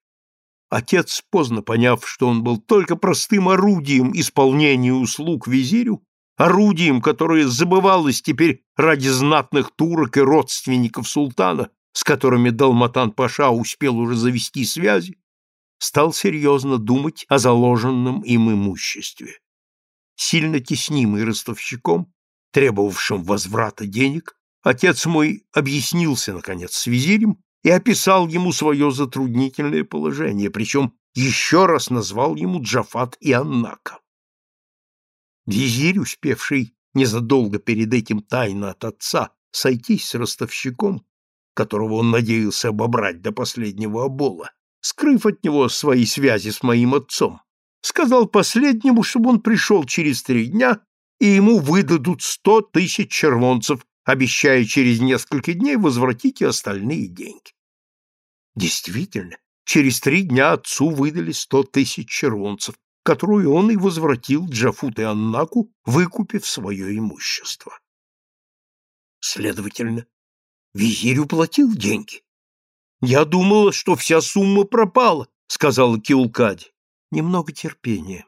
Отец, поздно поняв, что он был только простым орудием исполнения услуг визирю, орудием, которое забывалось теперь ради знатных турок и родственников султана, с которыми Далматан-паша успел уже завести связи, стал серьезно думать о заложенном им имуществе. Сильно теснимый ростовщиком, требовавшим возврата денег, отец мой объяснился, наконец, с визирем и описал ему свое затруднительное положение, причем еще раз назвал ему Джафат и Аннака. Визирь, успевший незадолго перед этим тайно от отца сойтись с ростовщиком, которого он надеялся обобрать до последнего обола, скрыв от него свои связи с моим отцом, сказал последнему, чтобы он пришел через три дня, и ему выдадут сто тысяч червонцев, обещая через несколько дней возвратить и остальные деньги. Действительно, через три дня отцу выдали сто тысяч червонцев, которую он и возвратил Джафут и Аннаку, выкупив свое имущество. Следовательно, визирь уплатил деньги. Я думала, что вся сумма пропала, сказала Киулкади. Немного терпения,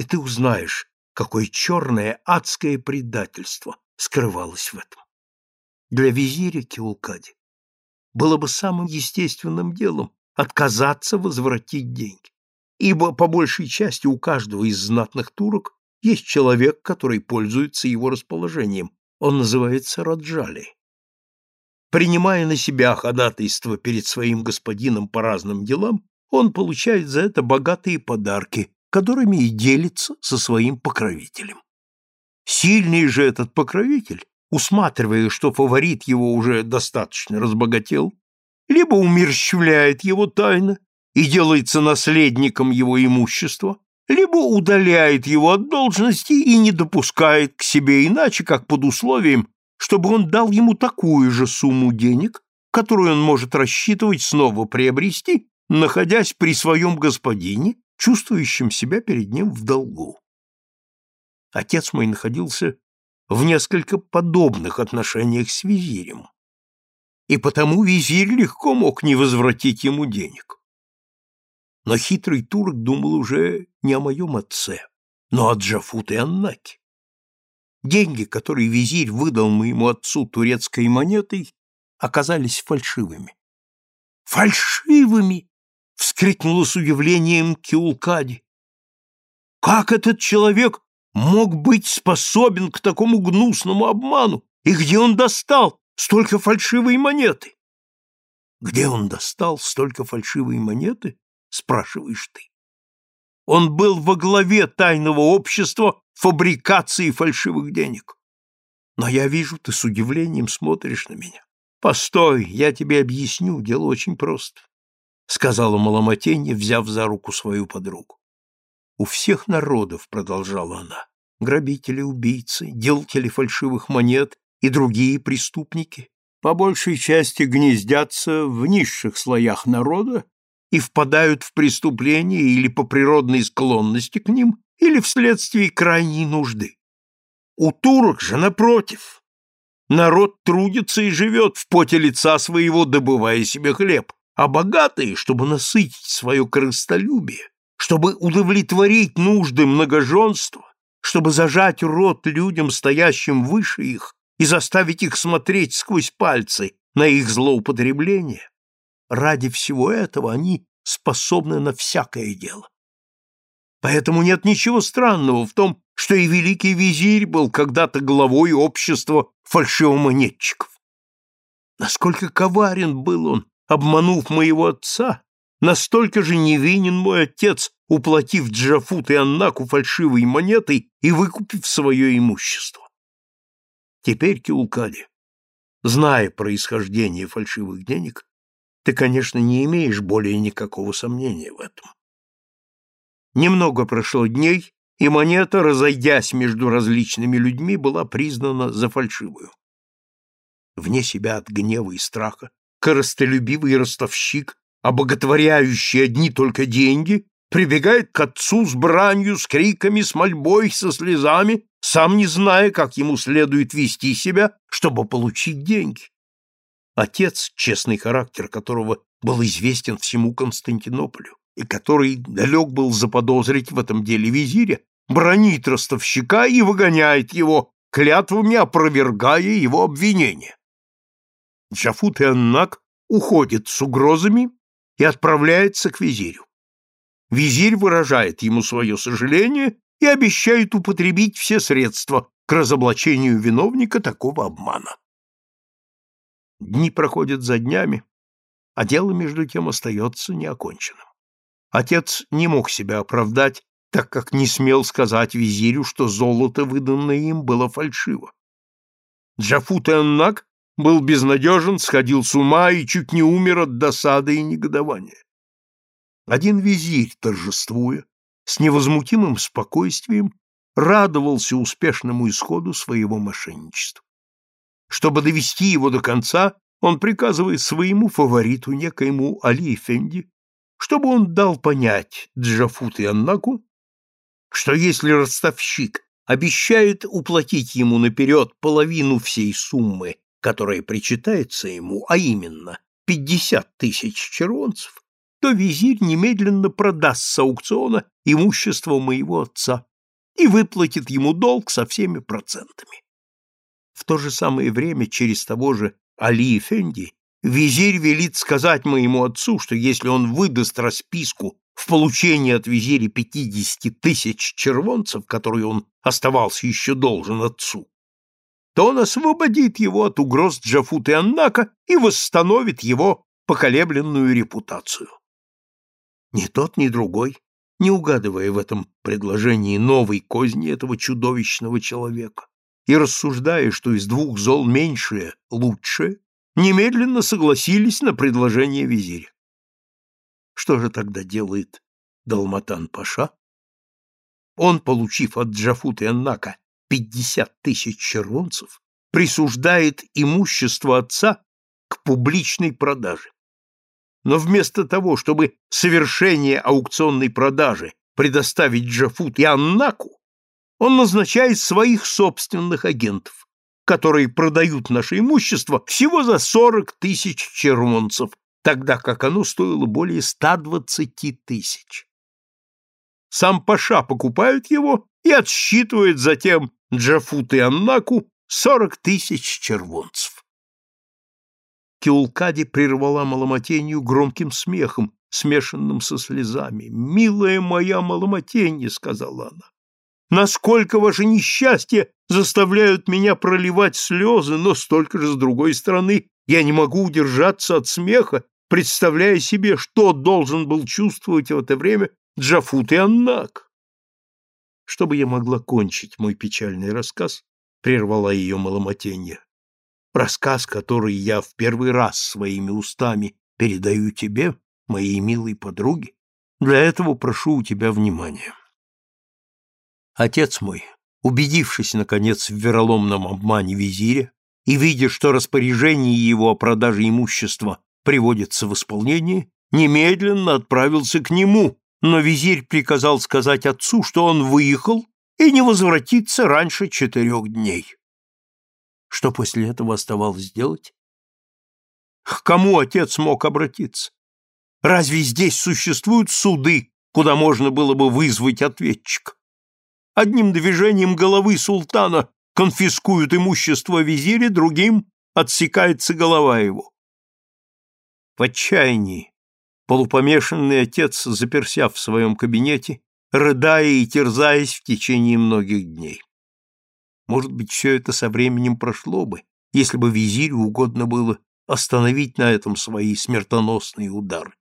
и ты узнаешь, какое черное адское предательство скрывалось в этом. Для визиря Киулкади было бы самым естественным делом отказаться возвратить деньги ибо по большей части у каждого из знатных турок есть человек, который пользуется его расположением. Он называется Раджали. Принимая на себя ходатайство перед своим господином по разным делам, он получает за это богатые подарки, которыми и делится со своим покровителем. Сильный же этот покровитель, усматривая, что фаворит его уже достаточно разбогател, либо умерщвляет его тайно, и делается наследником его имущества, либо удаляет его от должности и не допускает к себе иначе, как под условием, чтобы он дал ему такую же сумму денег, которую он может рассчитывать снова приобрести, находясь при своем господине, чувствующем себя перед ним в долгу. Отец мой находился в несколько подобных отношениях с визирем, и потому визирь легко мог не возвратить ему денег. Но хитрый турок думал уже не о моем отце, но о Джафут и Аннаке. Деньги, которые визирь выдал моему отцу турецкой монетой, оказались фальшивыми. «Фальшивыми!» — вскрикнула с удивлением Киулкади. «Как этот человек мог быть способен к такому гнусному обману? И где он достал столько фальшивой монеты?» «Где он достал столько фальшивой монеты?» спрашиваешь ты. Он был во главе тайного общества фабрикации фальшивых денег. Но я вижу, ты с удивлением смотришь на меня. Постой, я тебе объясню, дело очень просто, сказала Маломатенья, взяв за руку свою подругу. У всех народов, продолжала она, грабители, убийцы, делатели фальшивых монет и другие преступники по большей части гнездятся в низших слоях народа и впадают в преступления или по природной склонности к ним, или вследствие крайней нужды. У турок же, напротив, народ трудится и живет в поте лица своего, добывая себе хлеб, а богатые, чтобы насытить свое крыстолюбие, чтобы удовлетворить нужды многоженства, чтобы зажать рот людям, стоящим выше их, и заставить их смотреть сквозь пальцы на их злоупотребление, Ради всего этого они способны на всякое дело. Поэтому нет ничего странного в том, что и великий визирь был когда-то главой общества фальшивомонетчиков. Насколько коварен был он, обманув моего отца, настолько же невинен мой отец, уплатив Джафут и Аннаку фальшивой монетой и выкупив свое имущество. Теперь Киулкади, зная происхождение фальшивых денег, ты, конечно, не имеешь более никакого сомнения в этом. Немного прошло дней, и монета, разойдясь между различными людьми, была признана за фальшивую. Вне себя от гнева и страха, коростолюбивый ростовщик обоготворяющий одни только деньги, прибегает к отцу с бранью, с криками, с мольбой, со слезами, сам не зная, как ему следует вести себя, чтобы получить деньги. Отец, честный характер которого был известен всему Константинополю, и который далек был заподозрить в этом деле визиря, бронит ростовщика и выгоняет его, клятвами опровергая его обвинения. Джафут и Аннак уходит с угрозами и отправляется к визирю. Визирь выражает ему свое сожаление и обещает употребить все средства к разоблачению виновника такого обмана. Дни проходят за днями, а дело между тем остается неоконченным. Отец не мог себя оправдать, так как не смел сказать визирю, что золото, выданное им, было фальшиво. Джафут Эннак был безнадежен, сходил с ума и чуть не умер от досады и негодования. Один визирь, торжествуя, с невозмутимым спокойствием радовался успешному исходу своего мошенничества. Чтобы довести его до конца, он приказывает своему фавориту, некоему Али Эфенди, чтобы он дал понять Джафут и Аннаку, что если ростовщик обещает уплатить ему наперед половину всей суммы, которая причитается ему, а именно пятьдесят тысяч червонцев, то визирь немедленно продаст с аукциона имущество моего отца и выплатит ему долг со всеми процентами. В то же самое время через того же Али Эфенди визирь велит сказать моему отцу, что если он выдаст расписку в получении от визиря пятидесяти тысяч червонцев, которые он оставался еще должен отцу, то он освободит его от угроз Джафут и Аннака и восстановит его поколебленную репутацию. Ни тот, ни другой, не угадывая в этом предложении новой козни этого чудовищного человека и рассуждая, что из двух зол меньшее лучшее, немедленно согласились на предложение визиря. Что же тогда делает Далматан-паша? Он, получив от Джафута и Аннака пятьдесят тысяч червонцев, присуждает имущество отца к публичной продаже. Но вместо того, чтобы совершение аукционной продажи предоставить Джафут и Аннаку, он назначает своих собственных агентов, которые продают наше имущество всего за сорок тысяч червонцев, тогда как оно стоило более ста двадцати тысяч. Сам Паша покупает его и отсчитывает затем Джафут и Аннаку сорок тысяч червонцев. Киулкади прервала Маломатенью громким смехом, смешанным со слезами. «Милая моя Маломатенья», — сказала она, — «насколько ваше несчастье заставляют меня проливать слезы, но столько же, с другой стороны, я не могу удержаться от смеха, представляя себе, что должен был чувствовать в это время Джафут и Аннак. Чтобы я могла кончить мой печальный рассказ, прервала ее маломатенье. Рассказ, который я в первый раз своими устами передаю тебе, моей милой подруге, для этого прошу у тебя внимания. Отец мой, убедившись, наконец, в вероломном обмане визиря и видя, что распоряжение его о продаже имущества приводится в исполнение, немедленно отправился к нему, но визирь приказал сказать отцу, что он выехал и не возвратится раньше четырех дней. Что после этого оставалось делать? К кому отец мог обратиться? Разве здесь существуют суды, куда можно было бы вызвать ответчика? Одним движением головы султана конфискуют имущество визиря, другим отсекается голова его. В отчаянии полупомешанный отец, заперся в своем кабинете, рыдая и терзаясь в течение многих дней. Может быть, все это со временем прошло бы, если бы визирю угодно было остановить на этом свои смертоносные удары.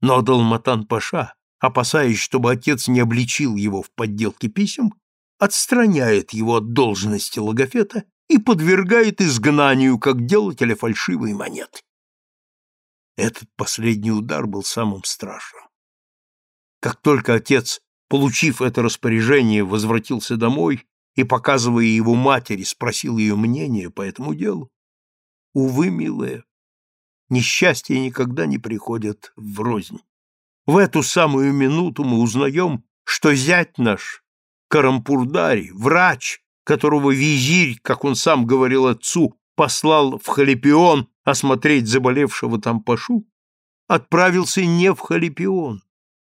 Но Далматан-паша, опасаясь, чтобы отец не обличил его в подделке писем, отстраняет его от должности логофета и подвергает изгнанию как делателя фальшивой монеты. Этот последний удар был самым страшным. Как только отец, получив это распоряжение, возвратился домой и, показывая его матери, спросил ее мнение по этому делу, увы, милая, несчастья никогда не приходят врознь. В эту самую минуту мы узнаем, что зять наш, Карампурдари, врач, которого визирь, как он сам говорил отцу, послал в Халипион осмотреть заболевшего там пашу, отправился не в Халипион,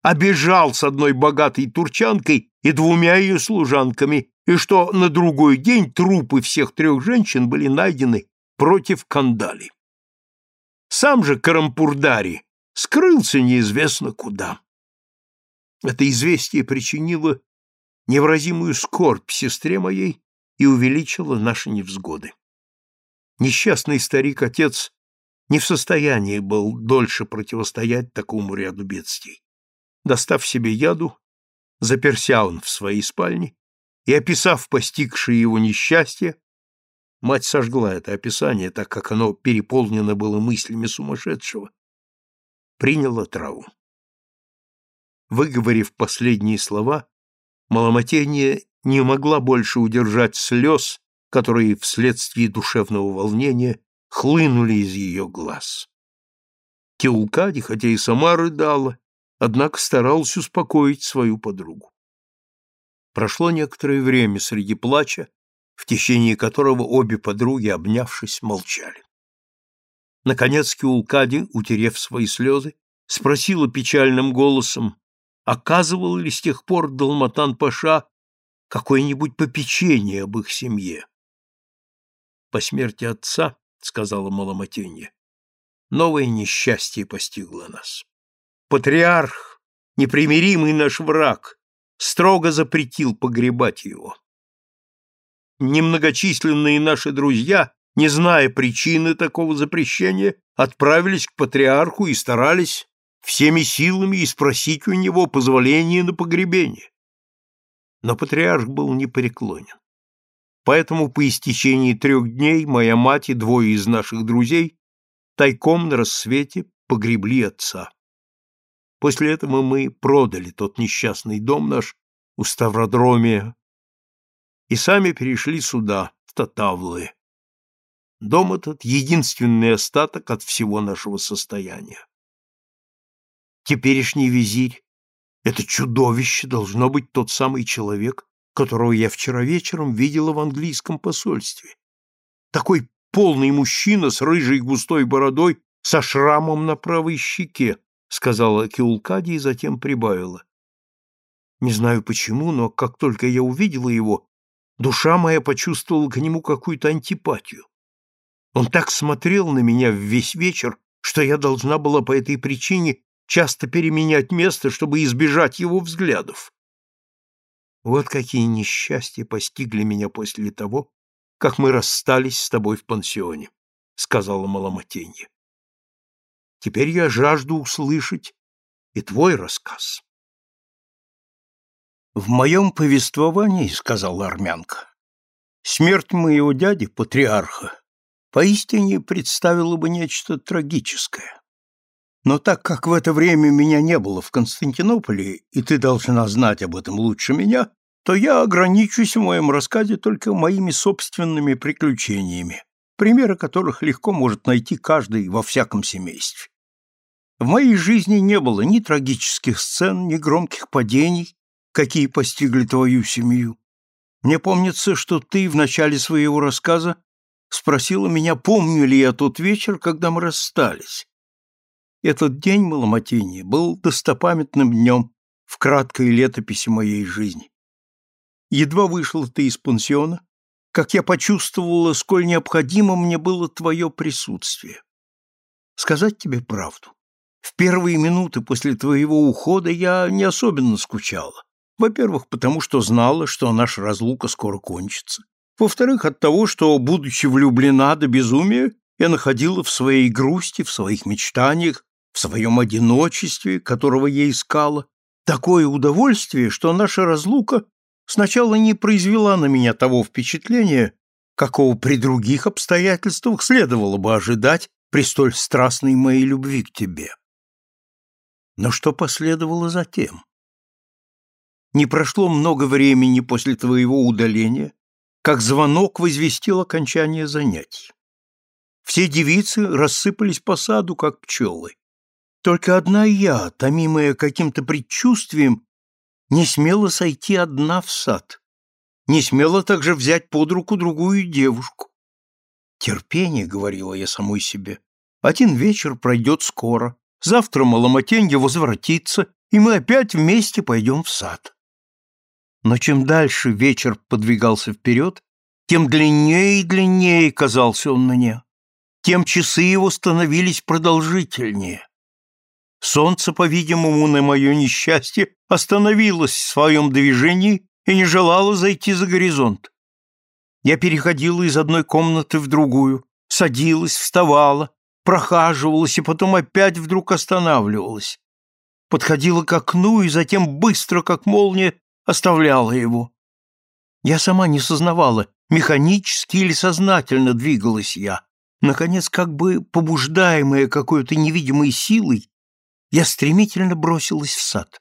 а бежал с одной богатой турчанкой и двумя ее служанками, и что на другой день трупы всех трех женщин были найдены против Кандали. Сам же Карампурдари скрылся неизвестно куда. Это известие причинило невыразимую скорбь сестре моей и увеличило наши невзгоды. Несчастный старик-отец не в состоянии был дольше противостоять такому ряду бедствий. Достав себе яду, заперся он в своей спальне и, описав постигшее его несчастье, мать сожгла это описание, так как оно переполнено было мыслями сумасшедшего, приняла траву. Выговорив последние слова, Маломатения не могла больше удержать слез, которые вследствие душевного волнения хлынули из ее глаз. Киулкади, хотя и сама рыдала, однако старалась успокоить свою подругу. Прошло некоторое время среди плача, в течение которого обе подруги, обнявшись, молчали. Наконец Киулкади, утерев свои слезы, спросила печальным голосом, оказывал ли с тех пор Далматан-паша какое-нибудь попечение об их семье. По смерти отца, — сказала Маломатенья, — новое несчастье постигло нас. Патриарх, непримиримый наш враг, строго запретил погребать его. Немногочисленные наши друзья, не зная причины такого запрещения, отправились к патриарху и старались всеми силами и спросить у него позволения на погребение. Но патриарх был непреклонен. Поэтому по истечении трех дней моя мать и двое из наших друзей тайком на рассвете погребли отца. После этого мы продали тот несчастный дом наш у Ставродромия и сами перешли сюда, в Татавлы. Дом этот — единственный остаток от всего нашего состояния. Теперешний визирь, это чудовище должно быть тот самый человек, которого я вчера вечером видела в английском посольстве. Такой полный мужчина с рыжей густой бородой, со шрамом на правой щеке, сказала Киулкади и затем прибавила. Не знаю почему, но как только я увидела его, душа моя почувствовала к нему какую-то антипатию. Он так смотрел на меня весь вечер, что я должна была по этой причине часто переменять место, чтобы избежать его взглядов. Вот какие несчастья постигли меня после того, как мы расстались с тобой в пансионе, — сказала Маломатенья. Теперь я жажду услышать и твой рассказ. В моем повествовании, — сказала армянка, — смерть моего дяди, патриарха, поистине представила бы нечто трагическое. Но так как в это время меня не было в Константинополе, и ты должна знать об этом лучше меня, то я ограничусь в моем рассказе только моими собственными приключениями, примеры которых легко может найти каждый во всяком семействе. В моей жизни не было ни трагических сцен, ни громких падений, какие постигли твою семью. Мне помнится, что ты в начале своего рассказа спросила меня, помню ли я тот вечер, когда мы расстались. Этот день Маломатини был достопамятным днем в краткой летописи моей жизни. Едва вышел ты из пансиона, как я почувствовала, сколь необходимо мне было твое присутствие. Сказать тебе правду. В первые минуты после твоего ухода я не особенно скучала. Во-первых, потому что знала, что наша разлука скоро кончится. Во-вторых, от того, что, будучи влюблена до безумия, я находила в своей грусти, в своих мечтаниях в своем одиночестве, которого я искала, такое удовольствие, что наша разлука сначала не произвела на меня того впечатления, какого при других обстоятельствах следовало бы ожидать при столь страстной моей любви к тебе. Но что последовало затем? Не прошло много времени после твоего удаления, как звонок возвестил окончание занятий. Все девицы рассыпались по саду, как пчелы. Только одна я, томимая каким-то предчувствием, не смела сойти одна в сад, не смела также взять под руку другую девушку. «Терпение», — говорила я самой себе, — «один вечер пройдет скоро, завтра Маломатенья возвратится, и мы опять вместе пойдем в сад». Но чем дальше вечер подвигался вперед, тем длиннее и длиннее казался он мне, тем часы его становились продолжительнее. Солнце, по-видимому, на мое несчастье, остановилось в своем движении и не желало зайти за горизонт. Я переходила из одной комнаты в другую, садилась, вставала, прохаживалась и потом опять вдруг останавливалась. Подходила к окну и затем быстро, как молния, оставляла его. Я сама не сознавала, механически или сознательно двигалась я. Наконец, как бы побуждаемая какой-то невидимой силой, я стремительно бросилась в сад.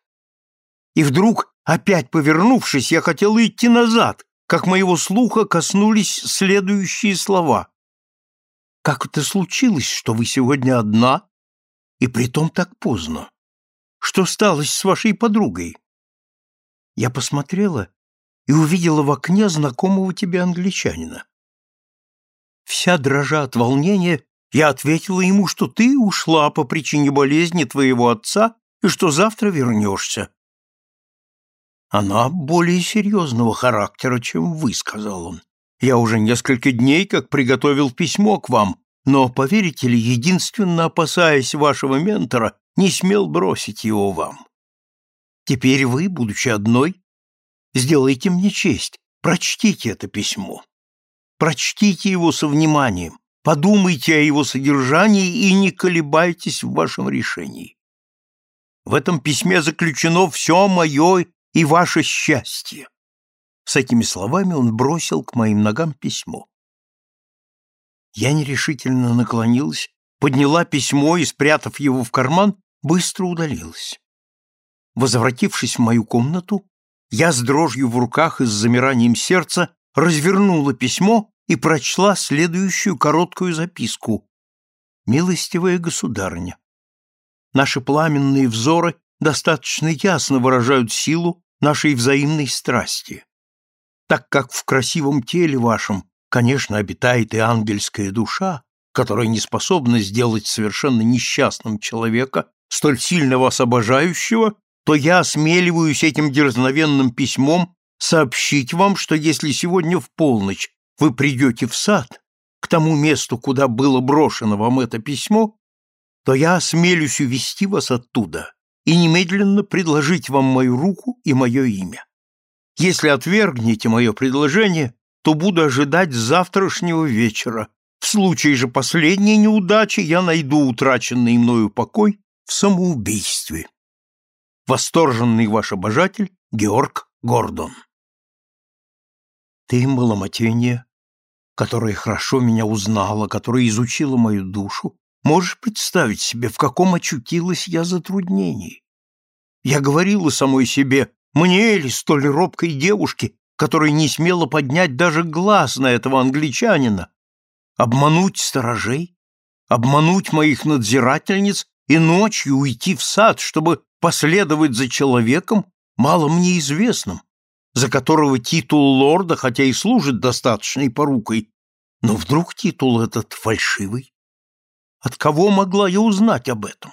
И вдруг, опять повернувшись, я хотела идти назад, как моего слуха коснулись следующие слова. «Как это случилось, что вы сегодня одна, и притом так поздно? Что сталось с вашей подругой?» Я посмотрела и увидела в окне знакомого тебе англичанина. Вся дрожа от волнения, я ответила ему, что ты ушла по причине болезни твоего отца и что завтра вернешься. Она более серьезного характера, чем вы, сказал он. Я уже несколько дней как приготовил письмо к вам, но, поверите ли, единственно опасаясь вашего ментора, не смел бросить его вам. Теперь вы, будучи одной, сделайте мне честь, прочтите это письмо. Прочтите его со вниманием, подумайте о его содержании и не колебайтесь в вашем решении. В этом письме заключено все мое и ваше счастье. С этими словами он бросил к моим ногам письмо. Я нерешительно наклонилась, подняла письмо и, спрятав его в карман, быстро удалилась. Возвратившись в мою комнату, я с дрожью в руках и с замиранием сердца развернула письмо и прочла следующую короткую записку. «Милостивая государыня, наши пламенные взоры достаточно ясно выражают силу нашей взаимной страсти. Так как в красивом теле вашем, конечно, обитает и ангельская душа, которая не способна сделать совершенно несчастным человека, столь сильно вас обожающего, то я осмеливаюсь этим дерзновенным письмом сообщить вам, что если сегодня в полночь вы придете в сад, к тому месту, куда было брошено вам это письмо, то я осмелюсь увести вас оттуда и немедленно предложить вам мою руку и мое имя. Если отвергнете мое предложение, то буду ожидать завтрашнего вечера. В случае же последней неудачи я найду утраченный мною покой в самоубийстве. Восторженный ваш обожатель Георг Гордон. Ты, Маломатенья, которая хорошо меня узнала, которая изучила мою душу, Можешь представить себе, в каком очутилась я затруднении? Я говорила самой себе, мне ли столь робкой девушке, которая не смела поднять даже глаз на этого англичанина, обмануть сторожей, обмануть моих надзирательниц и ночью уйти в сад, чтобы последовать за человеком, мало мне известным, за которого титул лорда, хотя и служит достаточной порукой, но вдруг титул этот фальшивый? От кого могла я узнать об этом?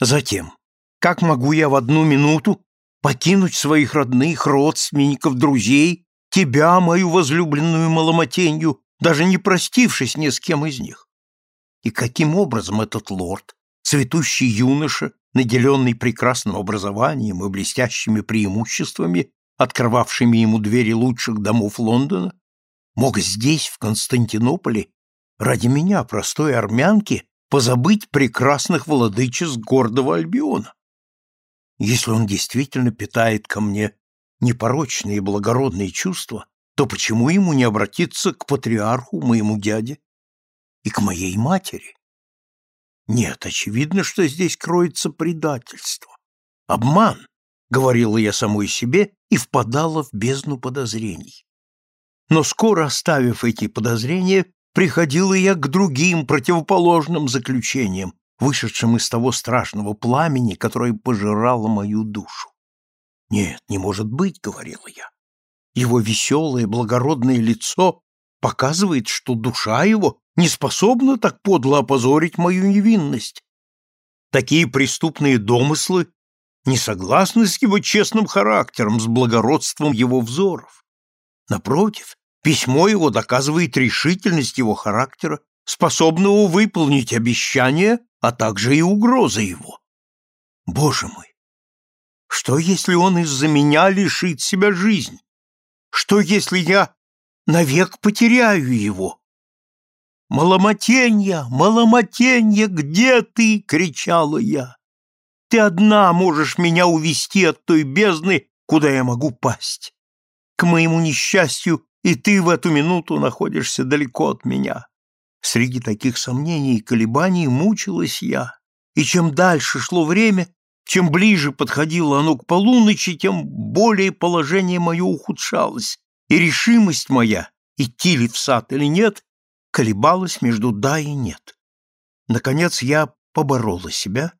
Затем, как могу я в одну минуту покинуть своих родных, родственников, друзей, тебя, мою возлюбленную Маломатенью, даже не простившись ни с кем из них? И каким образом этот лорд, цветущий юноша, наделенный прекрасным образованием и блестящими преимуществами, открывавшими ему двери лучших домов Лондона, мог здесь, в Константинополе, ради меня, простой армянки, позабыть прекрасных владычиц гордого Альбиона? Если он действительно питает ко мне непорочные и благородные чувства, то почему ему не обратиться к патриарху, моему дяде, и к моей матери? Нет, очевидно, что здесь кроется предательство. Обман, говорила я самой себе и впадала в бездну подозрений. Но скоро оставив эти подозрения, приходила я к другим противоположным заключениям, вышедшим из того страшного пламени, которое пожирало мою душу. «Нет, не может быть», — говорила я. Его веселое, благородное лицо показывает, что душа его не способна так подло опозорить мою невинность. Такие преступные домыслы не согласны с его честным характером, с благородством его взоров. Напротив, письмо его доказывает решительность его характера, способного выполнить обещания, а также и угрозы его. Боже мой! Что, если он из-за меня лишит себя жизни? Что, если я навек потеряю его? «Маломотенья, Маломотенья, где ты?» — кричала я. «Ты одна можешь меня увести от той бездны, куда я могу пасть. К моему несчастью, и ты в эту минуту находишься далеко от меня». Среди таких сомнений и колебаний мучилась я, и чем дальше шло время, чем ближе подходило оно к полуночи, тем более положение мое ухудшалось, и решимость моя, идти ли в сад или нет, колебалась между «да» и «нет». Наконец я поборола себя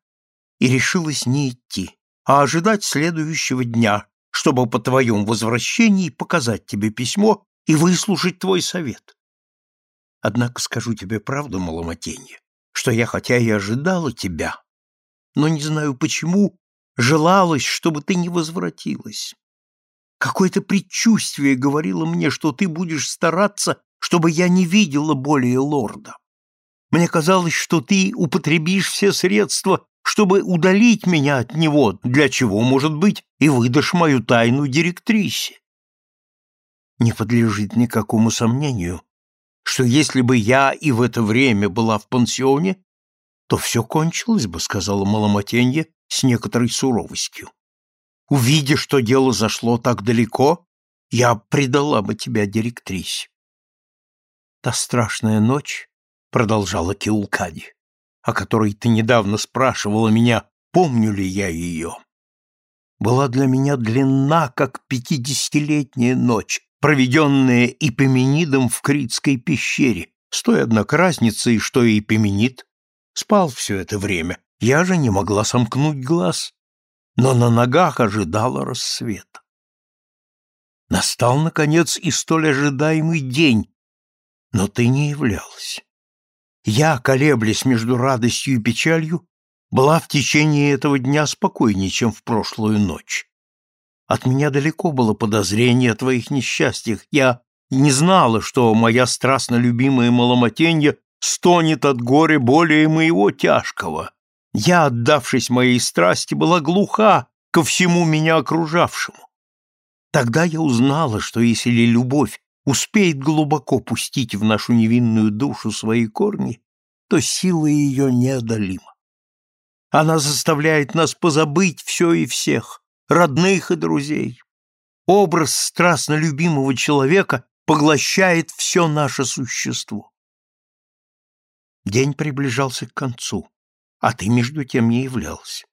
и решилась не идти, а ожидать следующего дня, чтобы по твоем возвращении показать тебе письмо и выслушать твой совет. Однако скажу тебе правду, Маломатенье, что я хотя и ожидала тебя, но не знаю почему, желалось, чтобы ты не возвратилась. Какое-то предчувствие говорило мне, что ты будешь стараться, чтобы я не видела более лорда. Мне казалось, что ты употребишь все средства, чтобы удалить меня от него, для чего, может быть, и выдашь мою тайну директрисе. Не подлежит никакому сомнению, что если бы я и в это время была в пансионе, то все кончилось бы, сказала Маломатенье с некоторой суровостью. Увидя, что дело зашло так далеко, я предала бы тебя директрисе. Та страшная ночь, продолжала Киулкади, о которой ты недавно спрашивала меня, помню ли я ее, была для меня длинна, как пятидесятилетняя ночь, проведенная Ипоменидом в Критской пещере, с той, однако, разницей, что и Ипоменид Спал все это время, я же не могла сомкнуть глаз, но на ногах ожидала рассвета. Настал, наконец, и столь ожидаемый день, но ты не являлась. Я, колеблясь между радостью и печалью, была в течение этого дня спокойнее, чем в прошлую ночь. От меня далеко было подозрение о твоих несчастьях. Я не знала, что моя страстно любимая Маломатенья стонет от горя более моего тяжкого. Я, отдавшись моей страсти, была глуха ко всему меня окружавшему. Тогда я узнала, что если любовь успеет глубоко пустить в нашу невинную душу свои корни, то сила ее неодолима. Она заставляет нас позабыть все и всех, родных и друзей. Образ страстно любимого человека поглощает все наше существо. День приближался к концу, а ты между тем не являлся.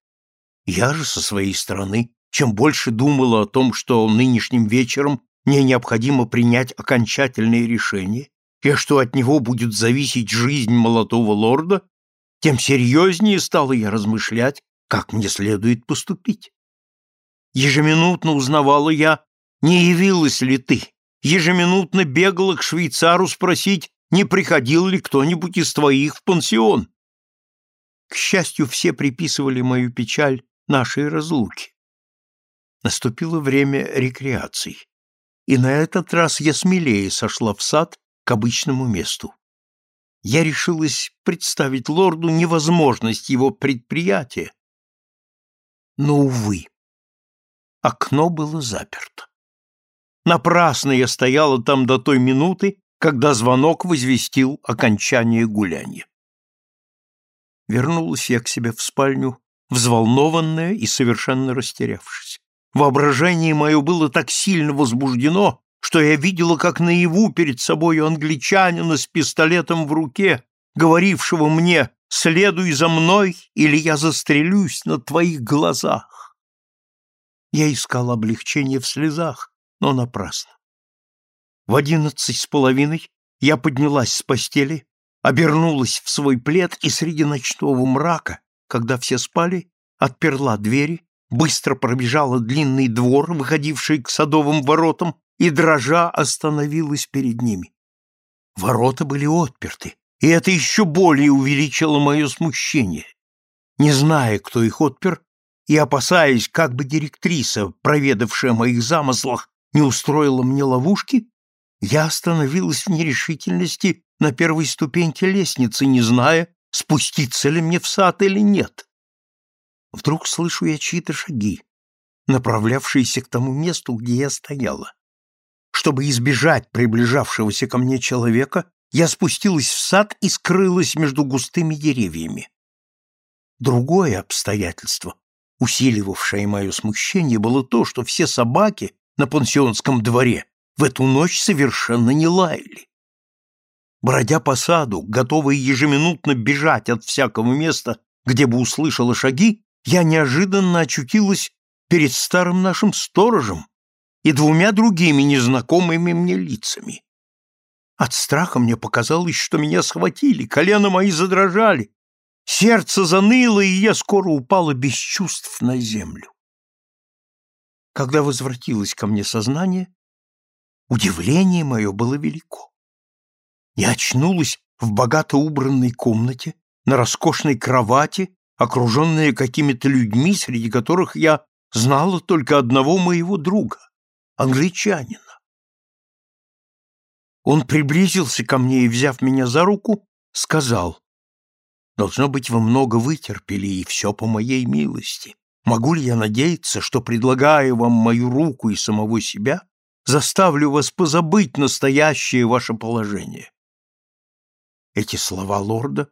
Я же со своей стороны, чем больше думала о том, что нынешним вечером мне необходимо принять окончательное решение, и что от него будет зависеть жизнь молодого лорда, тем серьезнее стала я размышлять, как мне следует поступить. Ежеминутно узнавала я, не явилась ли ты, ежеминутно бегала к швейцару спросить, не приходил ли кто-нибудь из твоих в пансион. К счастью, все приписывали мою печаль нашей разлуки. Наступило время рекреаций, и на этот раз я смелее сошла в сад к обычному месту. Я решилась представить лорду невозможность его предприятия, но, увы, окно было заперто. Напрасно я стояла там до той минуты, когда звонок возвестил окончание гуляния. Вернулась я к себе в спальню, взволнованная и совершенно растерявшись. Воображение мое было так сильно возбуждено, что я видела, как наяву перед собою англичанина с пистолетом в руке, говорившего мне «Следуй за мной, или я застрелюсь на твоих глазах». Я искал облегчение в слезах, но напрасно. В одиннадцать с половиной Я поднялась с постели, обернулась в свой плед и среди ночного мрака, когда все спали, отперла двери, быстро пробежала длинный двор, выходивший к садовым воротам, и, дрожа, остановилась перед ними. Ворота были отперты, и это еще более увеличило мое смущение. Не зная, кто их отпер, и опасаясь, как бы директриса, проведавшая о моих замыслах, не устроила мне ловушки, я остановилась в нерешительности на первой ступеньке лестницы, не зная, спуститься ли мне в сад или нет. Вдруг слышу я чьи-то шаги, направлявшиеся к тому месту, где я стояла. Чтобы избежать приближавшегося ко мне человека, я спустилась в сад и скрылась между густыми деревьями. Другое обстоятельство, усиливавшее мое смущение, было то, что все собаки на пансионском дворе в эту ночь совершенно не лаяли. Бродя по саду, готовые ежеминутно бежать от всякого места, где бы услышала шаги, я неожиданно очутилась перед старым нашим сторожем и двумя другими незнакомыми мне лицами. От страха мне показалось, что меня схватили, колено мои задрожали, сердце заныло, и я скоро упала без чувств на землю. Когда возвратилось ко мне сознание, удивление мое было велико. Я очнулась в богато убранной комнате, на роскошной кровати, окруженная какими-то людьми, среди которых я знала только одного моего друга, англичанина. Он приблизился ко мне и, взяв меня за руку, сказал, «Должно быть, вы много вытерпели, и все по моей милости. Могу ли я надеяться, что, предлагая вам мою руку и самого себя, заставлю вас позабыть настоящее ваше положение?» Эти слова лорда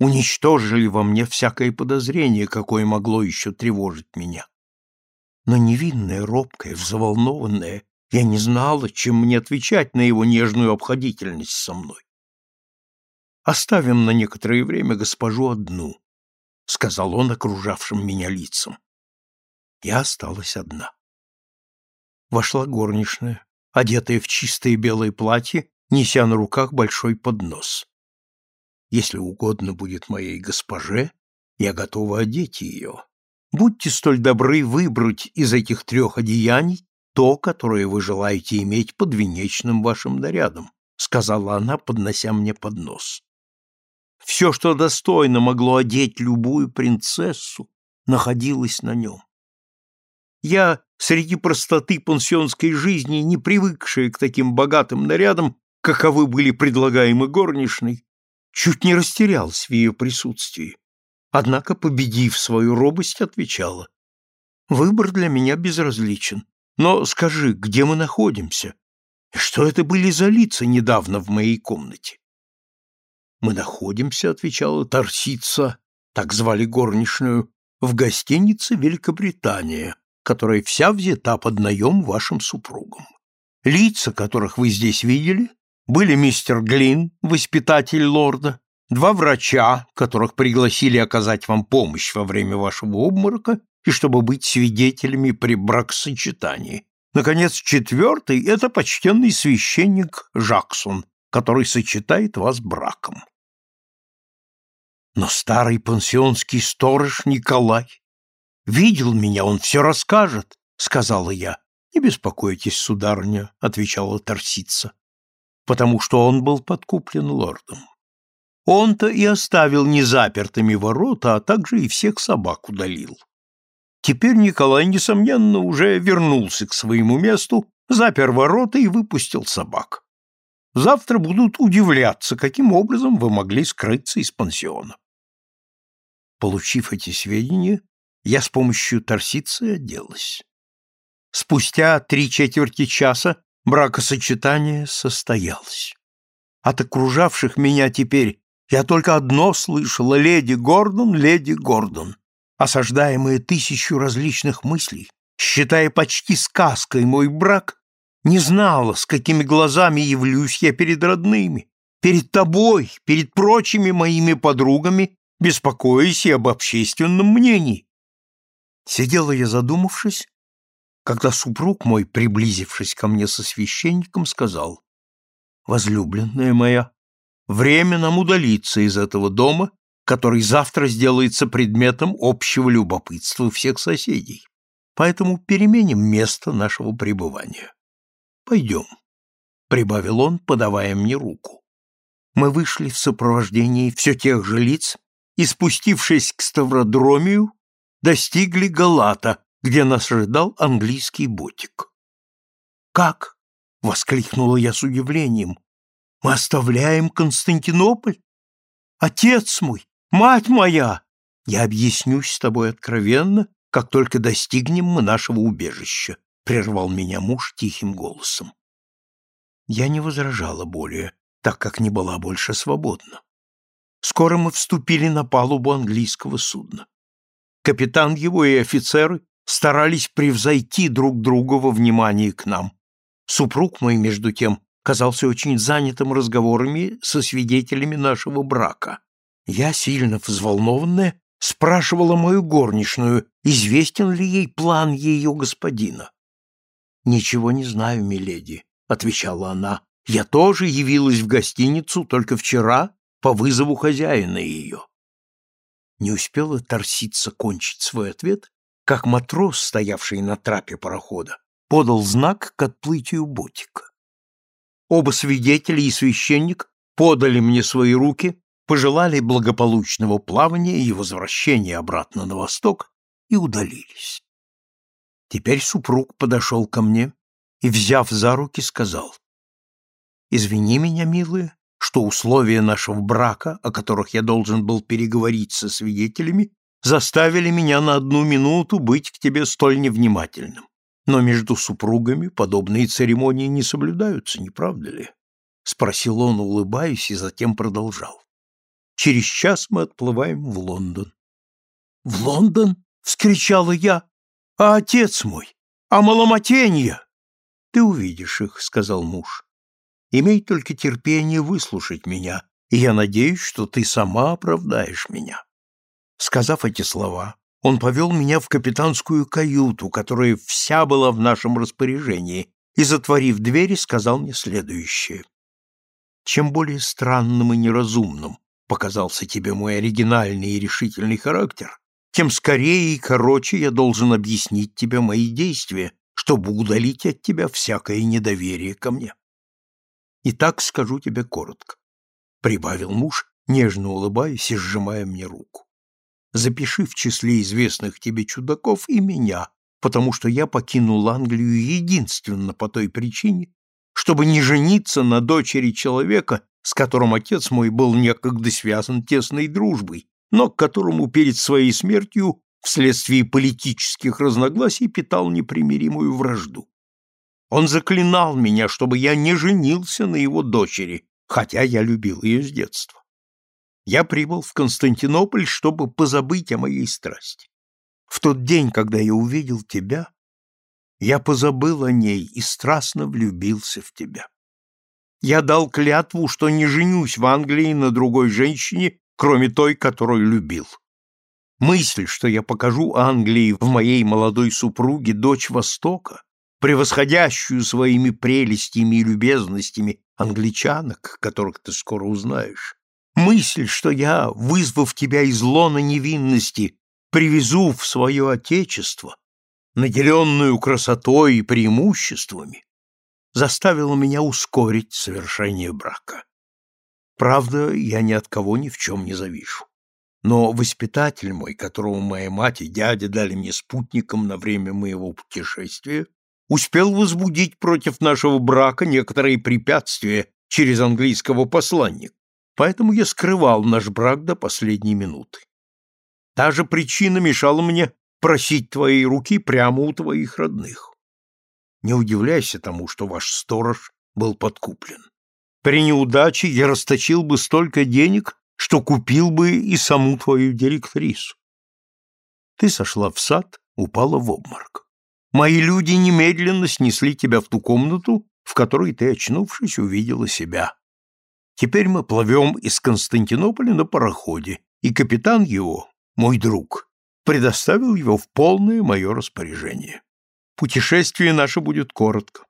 уничтожили во мне всякое подозрение, какое могло еще тревожить меня. Но невинная, робкая, взволнованная, я не знала, чем мне отвечать на его нежную обходительность со мной. «Оставим на некоторое время госпожу одну», — сказал он окружавшим меня лицам. Я осталась одна. Вошла горничная, одетая в чистое белое платье, неся на руках большой поднос. Если угодно будет моей госпоже, я готова одеть ее. Будьте столь добры выбрать из этих трех одеяний то, которое вы желаете иметь под венечным вашим нарядом, сказала она, поднося мне поднос. Все, что достойно могло одеть любую принцессу, находилось на нем. Я, среди простоты пансионской жизни, не привыкшая к таким богатым нарядам, каковы были предлагаемы горничной, чуть не растерялась в ее присутствии. Однако, победив свою робость, отвечала. «Выбор для меня безразличен. Но скажи, где мы находимся? Что это были за лица недавно в моей комнате? Мы находимся, отвечала Торсица, так звали горничную, в гостинице Великобритания, которая вся взята под наем вашим супругам. Лица, которых вы здесь видели, были мистер Глин, воспитатель лорда, два врача, которых пригласили оказать вам помощь во время вашего обморока, и чтобы быть свидетелями при бракосочетании. Наконец, четвертый — это почтенный священник Жаксон, который сочетает вас браком. Но старый пансионский сторож Николай видел меня, он все расскажет, — сказала я. — Не беспокойтесь, сударыня, — отвечала Торсица, — потому что он был подкуплен лордом. Он-то и оставил незапертыми ворота, а также и всех собак удалил. Теперь Николай, несомненно, уже вернулся к своему месту, запер ворота и выпустил собак. Завтра будут удивляться, каким образом вы могли скрыться из пансиона. Получив эти сведения, я с помощью торсицы оделась. Спустя три четверти часа бракосочетание состоялось. От окружавших меня теперь я только одно слышала — леди Гордон, леди Гордон осаждаемая тысячу различных мыслей, считая почти сказкой мой брак, не знала, с какими глазами явлюсь я перед родными, перед тобой, перед прочими моими подругами, беспокоясь и об общественном мнении. Сидела я задумавшись, когда супруг мой, приблизившись ко мне со священником, сказал, Возлюбленная моя, время нам удалиться из этого дома, который завтра сделается предметом общего любопытства всех соседей. Поэтому переменим место нашего пребывания. Пойдем, — прибавил он, подавая мне руку. Мы вышли в сопровождении все тех же лиц и, спустившись к Ставродромию, достигли Галата, где нас ожидал английский ботик. «Как?» — воскликнула я с удивлением. «Мы оставляем Константинополь? Отец мой, мать моя! Я объяснюсь с тобой откровенно, как только достигнем мы нашего убежища», — прервал меня муж тихим голосом. Я не возражала более, так как не была больше свободна. Скоро мы вступили на палубу английского судна. Капитан его и офицеры старались превзойти друг друга во внимании к нам. Супруг мой, между тем, казался очень занятым разговорами со свидетелями нашего брака. Я, сильно взволнованная, спрашивала мою горничную, известен ли ей план ее господина. «Ничего не знаю, миледи», — отвечала она. «Я тоже явилась в гостиницу только вчера по вызову хозяина ее». Не успела торситься кончить свой ответ, как матрос, стоявший на трапе парохода, подал знак к отплытию ботика. Оба свидетеля и священник подали мне свои руки, пожелали благополучного плавания и возвращения обратно на восток и удалились. Теперь супруг подошел ко мне и, взяв за руки, сказал, «Извини меня, милая, что условия нашего брака, о которых я должен был переговорить со свидетелями, заставили меня на одну минуту быть к тебе столь невнимательным. Но между супругами подобные церемонии не соблюдаются, не правда ли? Спросил он, улыбаясь, и затем продолжал. Через час мы отплываем в Лондон. В Лондон? вскричала я. А отец мой? А маломатенья? Ты увидишь их, сказал муж. Имей только терпение выслушать меня, и я надеюсь, что ты сама оправдаешь меня. Сказав эти слова, он повел меня в капитанскую каюту, которая вся была в нашем распоряжении, и, затворив двери, сказал мне следующее. «Чем более странным и неразумным показался тебе мой оригинальный и решительный характер, тем скорее и короче я должен объяснить тебе мои действия, чтобы удалить от тебя всякое недоверие ко мне. И так скажу тебе коротко, — прибавил муж, нежно улыбаясь и сжимая мне руку. Запиши в числе известных тебе чудаков и меня, потому что я покинул Англию единственно по той причине, чтобы не жениться на дочери человека, с которым отец мой был некогда связан тесной дружбой, но к которому перед своей смертью вследствие политических разногласий питал непримиримую вражду. Он заклинал меня, чтобы я не женился на его дочери, хотя я любил ее с детства. Я прибыл в Константинополь, чтобы позабыть о моей страсти. В тот день, когда я увидел тебя, я позабыл о ней и страстно влюбился в тебя. Я дал клятву, что не женюсь в Англии на другой женщине, кроме той, которую любил. Мысль, что я покажу Англии в моей молодой супруге дочь Востока, превосходящую своими прелестями и любезностями англичанок, которых ты скоро узнаешь. Мысль, что я, вызвав тебя из лона невинности, привезу в свое отечество, наделенную красотой и преимуществами, заставила меня ускорить совершение брака. Правда, я ни от кого ни в чем не завишу. Но воспитатель мой, которого моя мать и дядя дали мне спутником на время моего путешествия, успел возбудить против нашего брака некоторые препятствия через английского посланника, поэтому я скрывал наш брак до последней минуты. Та же причина мешала мне просить твоей руки прямо у твоих родных. Не удивляйся тому, что ваш сторож был подкуплен. При неудаче я расточил бы столько денег, что купил бы и саму твою директрису. Ты сошла в сад, упала в обморок. Мои люди немедленно снесли тебя в ту комнату, в которой ты, очнувшись, увидела себя. Теперь мы плывем из Константинополя на пароходе, и капитан его, мой друг, предоставил его в полное мое распоряжение. Путешествие наше будет коротко.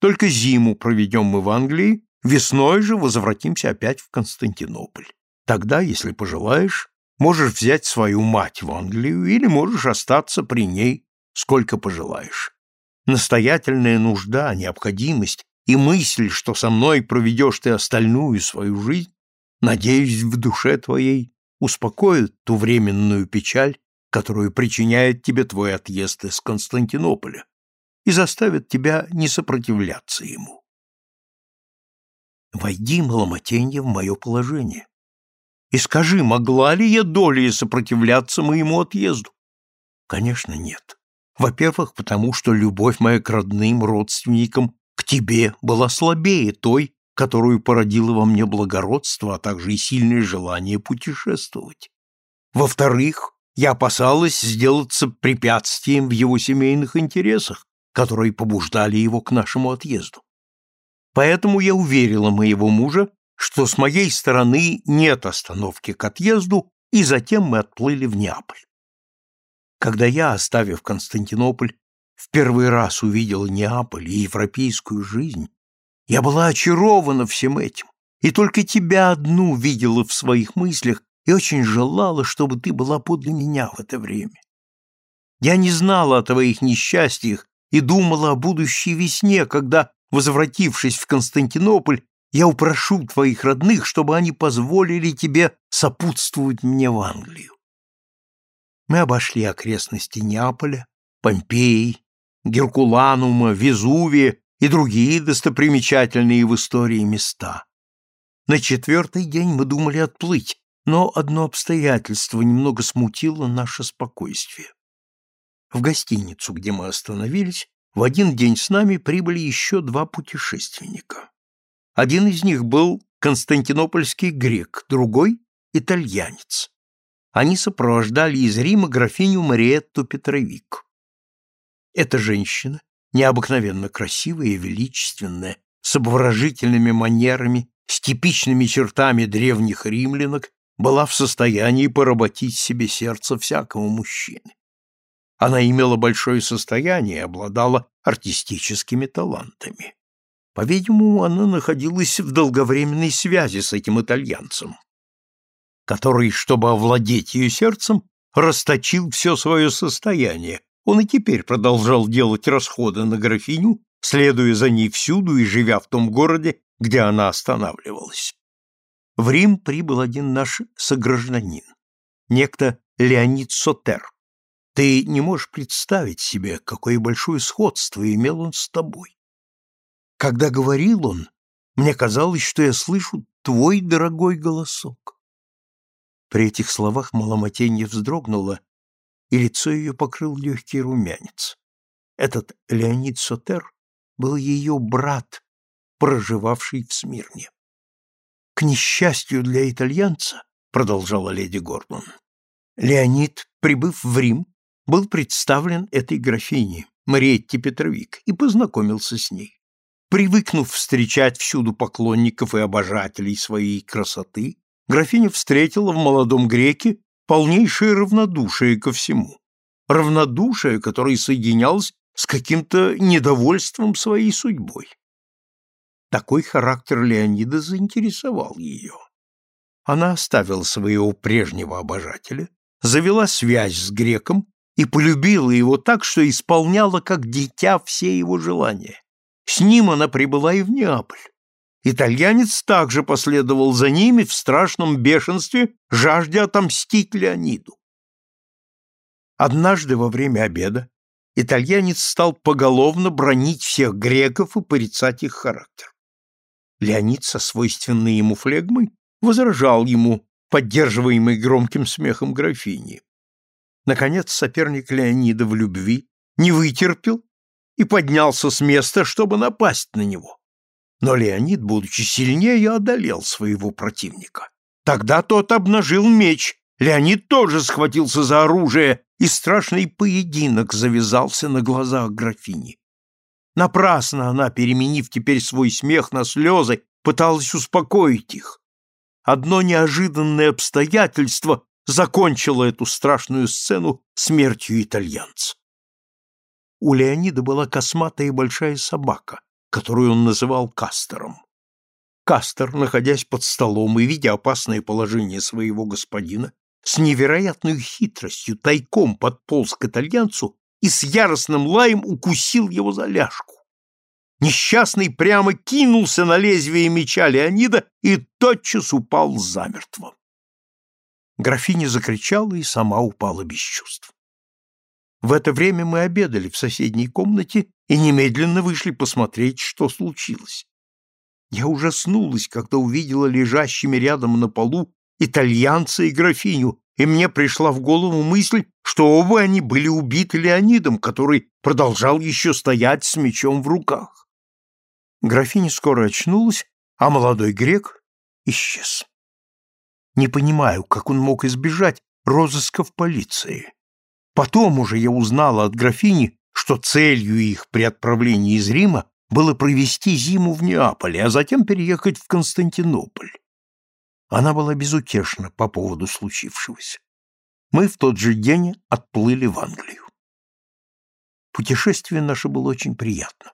Только зиму проведем мы в Англии, Весной же возвратимся опять в Константинополь. Тогда, если пожелаешь, можешь взять свою мать в Англию или можешь остаться при ней, сколько пожелаешь. Настоятельная нужда, необходимость и мысль, что со мной проведешь ты остальную свою жизнь, надеюсь, в душе твоей успокоят ту временную печаль, которую причиняет тебе твой отъезд из Константинополя, и заставят тебя не сопротивляться ему. Войди, Маломотенье, в мое положение. И скажи, могла ли я долей сопротивляться моему отъезду? Конечно, нет. Во-первых, потому что любовь моя к родным родственникам, к тебе, была слабее той, которую породило во мне благородство, а также и сильное желание путешествовать. Во-вторых, я опасалась сделаться препятствием в его семейных интересах, которые побуждали его к нашему отъезду. Поэтому я уверила моего мужа, что с моей стороны нет остановки к отъезду, и затем мы отплыли в Неаполь. Когда я, оставив Константинополь, в первый раз увидела Неаполь и европейскую жизнь, я была очарована всем этим, и только тебя одну видела в своих мыслях и очень желала, чтобы ты была подле меня в это время. Я не знала о твоих несчастьях и думала о будущей весне, когда, возвратившись в Константинополь, я упрошу твоих родных, чтобы они позволили тебе сопутствовать мне в Англию. Мы обошли окрестности Неаполя, Помпеи, Геркуланума, Везувия и другие достопримечательные в истории места. На четвертый день мы думали отплыть, но одно обстоятельство немного смутило наше спокойствие. В гостиницу, где мы остановились, в один день с нами прибыли еще два путешественника. Один из них был константинопольский грек, другой — итальянец. Они сопровождали из Рима графиню Мариетту Петровик. Эта женщина, необыкновенно красивая и величественная, с обворожительными манерами, с типичными чертами древних римлянок, была в состоянии поработить себе сердце всякого мужчины. Она имела большое состояние и обладала артистическими талантами. По-видимому, она находилась в долговременной связи с этим итальянцем, который, чтобы овладеть ее сердцем, расточил все свое состояние. Он и теперь продолжал делать расходы на графиню, следуя за ней всюду и живя в том городе, где она останавливалась. В Рим прибыл один наш согражданин, некто Леонид Сотер. Ты не можешь представить себе, какое большое сходство имел он с тобой. Когда говорил он, мне казалось, что я слышу твой дорогой голосок. При этих словах Маломатенья вздрогнула, и лицо ее покрыл легкий румянец. Этот Леонид Сотер был ее брат, проживавший в Смирне. К несчастью для итальянца, продолжала леди Гордон, Леонид, прибыв в Рим, был представлен этой графине, Мариетте Петровик, и познакомился с ней. Привыкнув встречать всюду поклонников и обожателей своей красоты, графиня встретила в молодом греке полнейшее равнодушие ко всему. Равнодушие, которое соединялось с каким-то недовольством своей судьбой. Такой характер Леонида заинтересовал ее. Она оставила своего прежнего обожателя, завела связь с греком и полюбила его так, что исполняла как дитя все его желания. С ним она прибыла и в Неаполь. Итальянец также последовал за ними в страшном бешенстве, жаждя отомстить Леониду. Однажды во время обеда итальянец стал поголовно бронить всех греков и порицать их характер. Леонид со свойственной ему флегмой возражал ему, поддерживаемый громким смехом графини. Наконец соперник Леонида в любви не вытерпел и поднялся с места, чтобы напасть на него. Но Леонид, будучи сильнее, одолел своего противника. Тогда тот обнажил меч, Леонид тоже схватился за оружие, и страшный поединок завязался на глазах графини. Напрасно она, переменив теперь свой смех на слезы, пыталась успокоить их. Одно неожиданное обстоятельство закончило эту страшную сцену смертью итальянца. У Леонида была косматая большая собака, которую он называл Кастером. Кастер, находясь под столом и видя опасное положение своего господина, с невероятной хитростью тайком подполз к итальянцу и с яростным лаем укусил его за ляжку. Несчастный прямо кинулся на лезвие меча Леонида и тотчас упал замертво. Графиня закричала и сама упала без чувств. В это время мы обедали в соседней комнате и немедленно вышли посмотреть, что случилось. Я ужаснулась, когда увидела лежащими рядом на полу итальянца и графиню, и мне пришла в голову мысль, что оба они были убиты Леонидом, который продолжал еще стоять с мечом в руках. Графиня скоро очнулась, а молодой грек исчез. Не понимаю, как он мог избежать розыска в полиции. Потом уже я узнала от графини, что целью их при отправлении из Рима было провести зиму в Неаполе, а затем переехать в Константинополь. Она была безутешна по поводу случившегося. Мы в тот же день отплыли в Англию. Путешествие наше было очень приятно.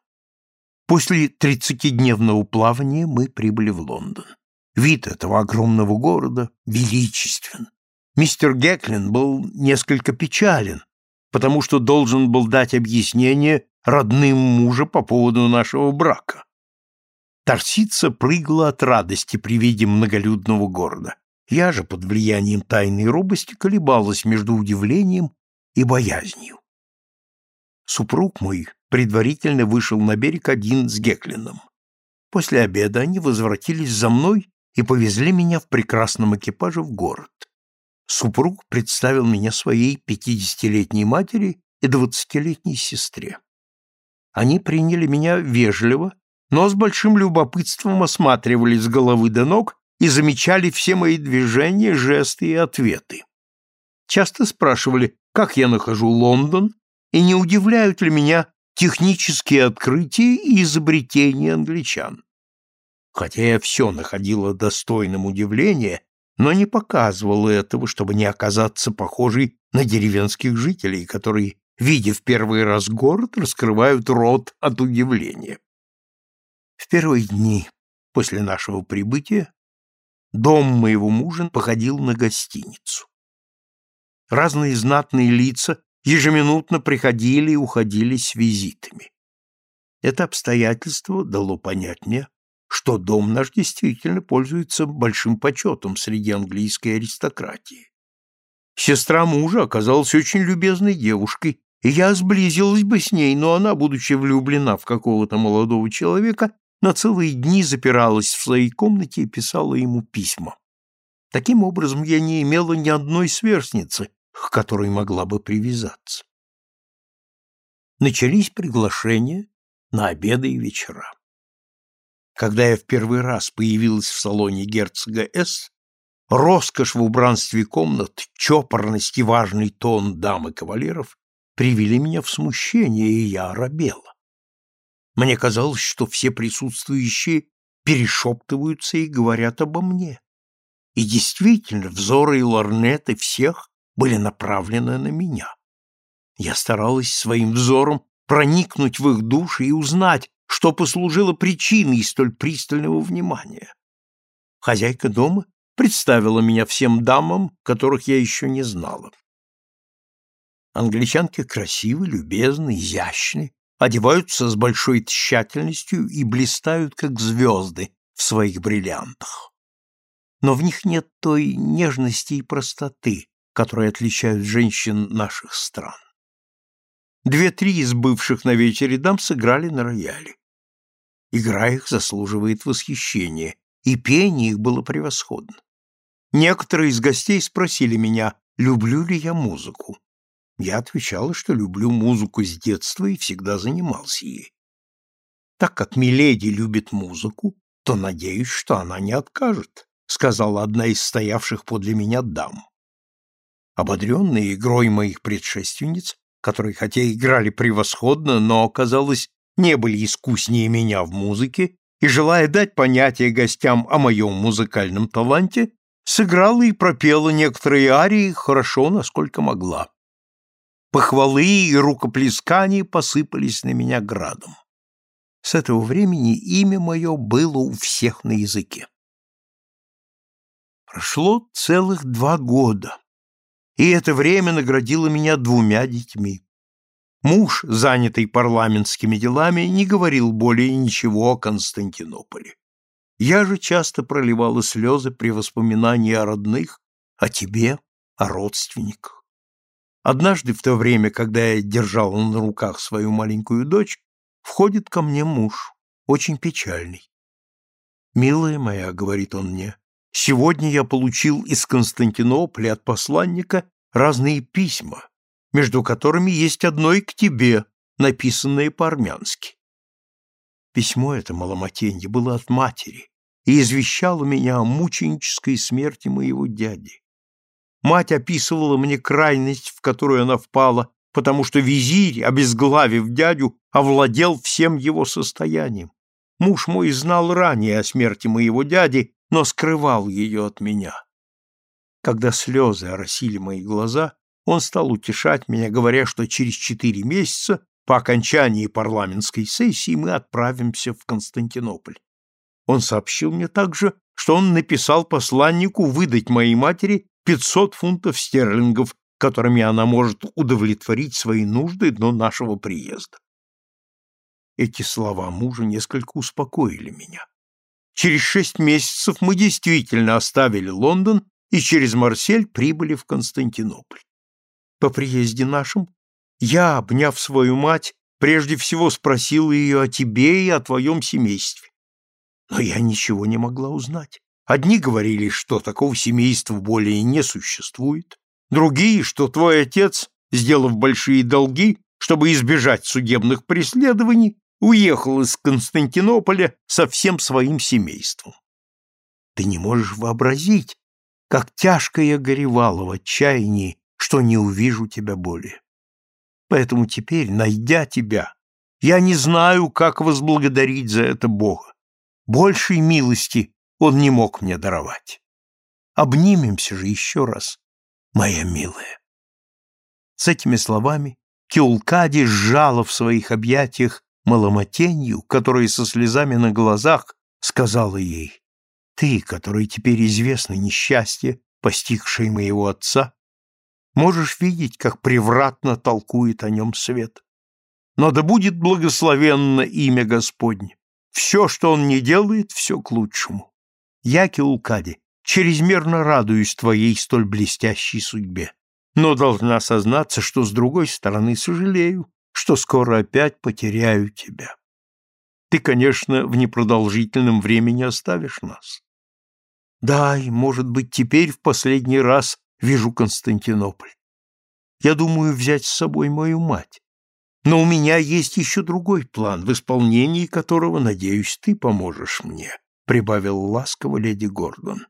После тридцатидневного плавания мы прибыли в Лондон. Вид этого огромного города величествен. Мистер Геклин был несколько печален, потому что должен был дать объяснение родным мужа по поводу нашего брака. Торсица прыгала от радости при виде многолюдного города. Я же под влиянием тайной робости колебалась между удивлением и боязнью. Супруг мой предварительно вышел на берег один с Геклином. После обеда они возвратились за мной и повезли меня в прекрасном экипаже в город. Супруг представил меня своей пятидесятилетней матери и двадцатилетней сестре. Они приняли меня вежливо но с большим любопытством осматривали с головы до ног и замечали все мои движения, жесты и ответы. Часто спрашивали, как я нахожу Лондон и не удивляют ли меня технические открытия и изобретения англичан. Хотя я все находила достойным удивления, но не показывала этого, чтобы не оказаться похожей на деревенских жителей, которые, видя в первый раз город, раскрывают рот от удивления. В первые дни после нашего прибытия дом моего мужа походил на гостиницу. Разные знатные лица ежеминутно приходили и уходили с визитами. Это обстоятельство дало понять мне, что дом наш действительно пользуется большим почетом среди английской аристократии. Сестра мужа оказалась очень любезной девушкой, и я сблизилась бы с ней, но она, будучи влюблена в какого-то молодого человека, на целые дни запиралась в своей комнате и писала ему письма. Таким образом, я не имела ни одной сверстницы, к которой могла бы привязаться. Начались приглашения на обеды и вечера. Когда я в первый раз появилась в салоне герцога С, роскошь в убранстве комнат, чопорность и важный тон дам и кавалеров привели меня в смущение, и я оробела. Мне казалось, что все присутствующие перешептываются и говорят обо мне. И действительно, взоры и лорнеты всех были направлены на меня. Я старалась своим взором проникнуть в их души и узнать, что послужило причиной столь пристального внимания. Хозяйка дома представила меня всем дамам, которых я еще не знала. Англичанки красивы, любезны, изящны, одеваются с большой тщательностью и блистают, как звезды в своих бриллиантах. Но в них нет той нежности и простоты, которые отличают женщин наших стран. Две-три из бывших на вечере дам сыграли на рояле. Игра их заслуживает восхищения, и пение их было превосходно. Некоторые из гостей спросили меня, люблю ли я музыку. Я отвечала, что люблю музыку с детства и всегда занимался ей. Так как Миледи любит музыку, то надеюсь, что она не откажет, сказала одна из стоявших подле меня дам. Ободренные игрой моих предшественниц, которые хотя играли превосходно, но, казалось, не были искуснее меня в музыке, и, желая дать понятие гостям о моем музыкальном таланте, сыграла и пропела некоторые арии хорошо, насколько могла. Похвалы и рукоплескания посыпались на меня градом. С этого времени имя мое было у всех на языке. Прошло целых два года, и это время наградило меня двумя детьми. Муж, занятый парламентскими делами, не говорил более ничего о Константинополе. Я же часто проливала слезы при воспоминании о родных, о тебе, о родственниках. Однажды в то время, когда я держал на руках свою маленькую дочь, входит ко мне муж, очень печальный. «Милая моя», — говорит он мне, — «сегодня я получил из Константинополя от посланника разные письма, между которыми есть одно и к тебе, написанное по-армянски. Письмо это, Маломатенье, было от матери и извещало меня о мученической смерти моего дяди. Мать описывала мне крайность, в которую она впала, потому что визирь, обезглавив дядю, овладел всем его состоянием. Муж мой знал ранее о смерти моего дяди, но скрывал ее от меня. Когда слезы оросили мои глаза, он стал утешать меня, говоря, что через четыре месяца по окончании парламентской сессии мы отправимся в Константинополь. Он сообщил мне также, что он написал посланнику выдать моей матери 500 фунтов стерлингов, которыми она может удовлетворить свои нужды до нашего приезда. Эти слова мужа несколько успокоили меня. Через шесть месяцев мы действительно оставили Лондон и через Марсель прибыли в Константинополь. По приезде нашим я, обняв свою мать, прежде всего спросил ее о тебе и о твоем семействе. Но я ничего не могла узнать. Одни говорили, что такого семейства более не существует, другие, что твой отец, сделав большие долги, чтобы избежать судебных преследований, уехал из Константинополя со всем своим семейством. Ты не можешь вообразить, как тяжко я горевала в отчаянии, что не увижу тебя более. Поэтому теперь, найдя тебя, я не знаю, как возблагодарить за это Бога. Большей милости он не мог мне даровать. Обнимемся же еще раз, моя милая. С этими словами Киулкади сжала в своих объятиях маломотенью, которая со слезами на глазах сказала ей, «Ты, которой теперь известно несчастье, постигшее моего отца, можешь видеть, как превратно толкует о нем свет. Но да будет благословенно имя Господне. Все, что он не делает, все к лучшему. Я, Киулкади, чрезмерно радуюсь твоей столь блестящей судьбе, но должна сознаться, что с другой стороны сожалею, что скоро опять потеряю тебя. Ты, конечно, в непродолжительном времени оставишь нас. Да, и, может быть, теперь в последний раз вижу Константинополь. Я думаю взять с собой мою мать. Но у меня есть еще другой план, в исполнении которого, надеюсь, ты поможешь мне, — прибавил ласково леди Гордон.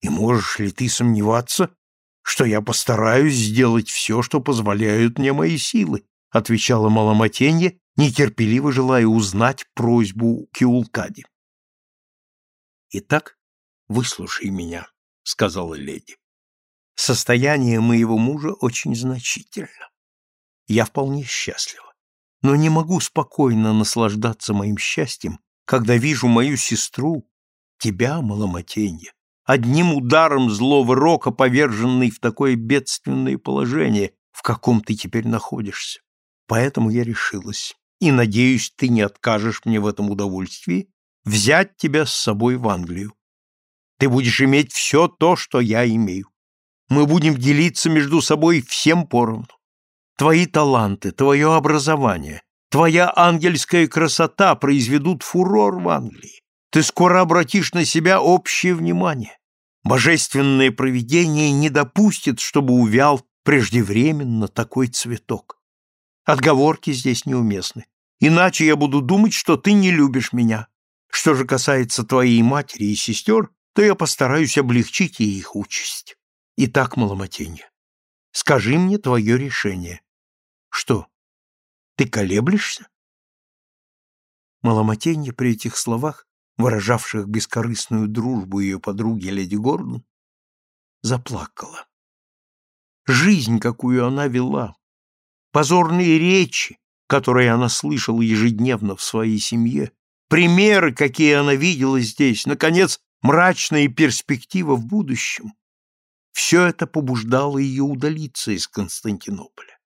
И можешь ли ты сомневаться, что я постараюсь сделать все, что позволяют мне мои силы, — отвечала Маломатенье, нетерпеливо желая узнать просьбу Киулкади. «Итак, выслушай меня», — сказала леди. Состояние моего мужа очень значительно. Я вполне счастлива, но не могу спокойно наслаждаться моим счастьем, когда вижу мою сестру, тебя, маломатенье, одним ударом злого рока, поверженный в такое бедственное положение, в каком ты теперь находишься. Поэтому я решилась, и, надеюсь, ты не откажешь мне в этом удовольствии, взять тебя с собой в Англию. Ты будешь иметь все то, что я имею мы будем делиться между собой всем поровну. Твои таланты, твое образование, твоя ангельская красота произведут фурор в Англии. Ты скоро обратишь на себя общее внимание. Божественное провидение не допустит, чтобы увял преждевременно такой цветок. Отговорки здесь неуместны. Иначе я буду думать, что ты не любишь меня. Что же касается твоей матери и сестер, то я постараюсь облегчить ей их участь. Итак, Маломатенье, скажи мне твое решение. Что, ты колеблешься? Маломатенье при этих словах, выражавших бескорыстную дружбу ее подруги леди Гордон, заплакала. Жизнь, какую она вела, позорные речи, которые она слышала ежедневно в своей семье, примеры, какие она видела здесь, наконец, мрачная перспектива в будущем, все это побуждало ее удалиться из Константинополя.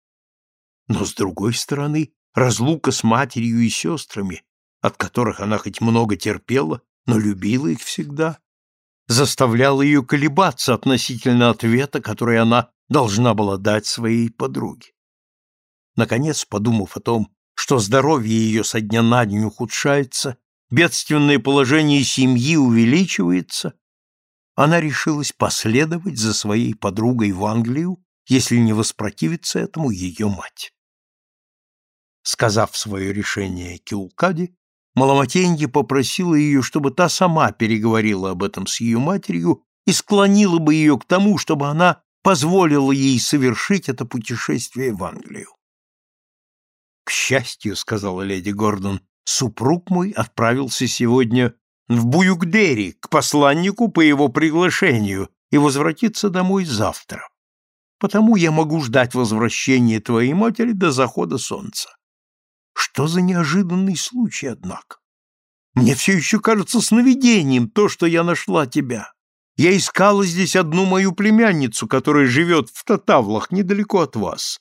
Но, с другой стороны, разлука с матерью и сестрами, от которых она хоть много терпела, но любила их всегда, заставляла ее колебаться относительно ответа, который она должна была дать своей подруге. Наконец, подумав о том, что здоровье ее со дня на день ухудшается, бедственное положение семьи увеличивается, она решилась последовать за своей подругой в Англию, если не воспротивится этому ее мать. Сказав свое решение Киулкаде, Маломатенье попросила ее, чтобы та сама переговорила об этом с ее матерью и склонила бы ее к тому, чтобы она позволила ей совершить это путешествие в Англию. «К счастью», — сказала леди Гордон, — «супруг мой отправился сегодня в Буюкдери к посланнику по его приглашению и возвратится домой завтра. Потому я могу ждать возвращения твоей матери до захода солнца. Что за неожиданный случай, однако? Мне все еще кажется сновидением то, что я нашла тебя. Я искала здесь одну мою племянницу, которая живет в Татавлах, недалеко от вас.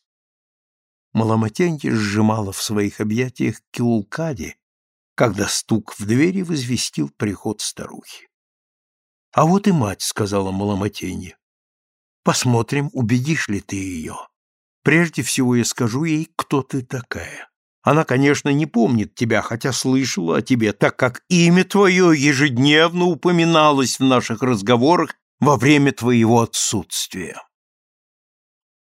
Маломатеньки сжимала в своих объятиях Киулкади, когда стук в двери возвестил приход старухи. — А вот и мать, — сказала Маломатенье. — Посмотрим, убедишь ли ты ее. Прежде всего я скажу ей, кто ты такая. Она, конечно, не помнит тебя, хотя слышала о тебе, так как имя твое ежедневно упоминалось в наших разговорах во время твоего отсутствия.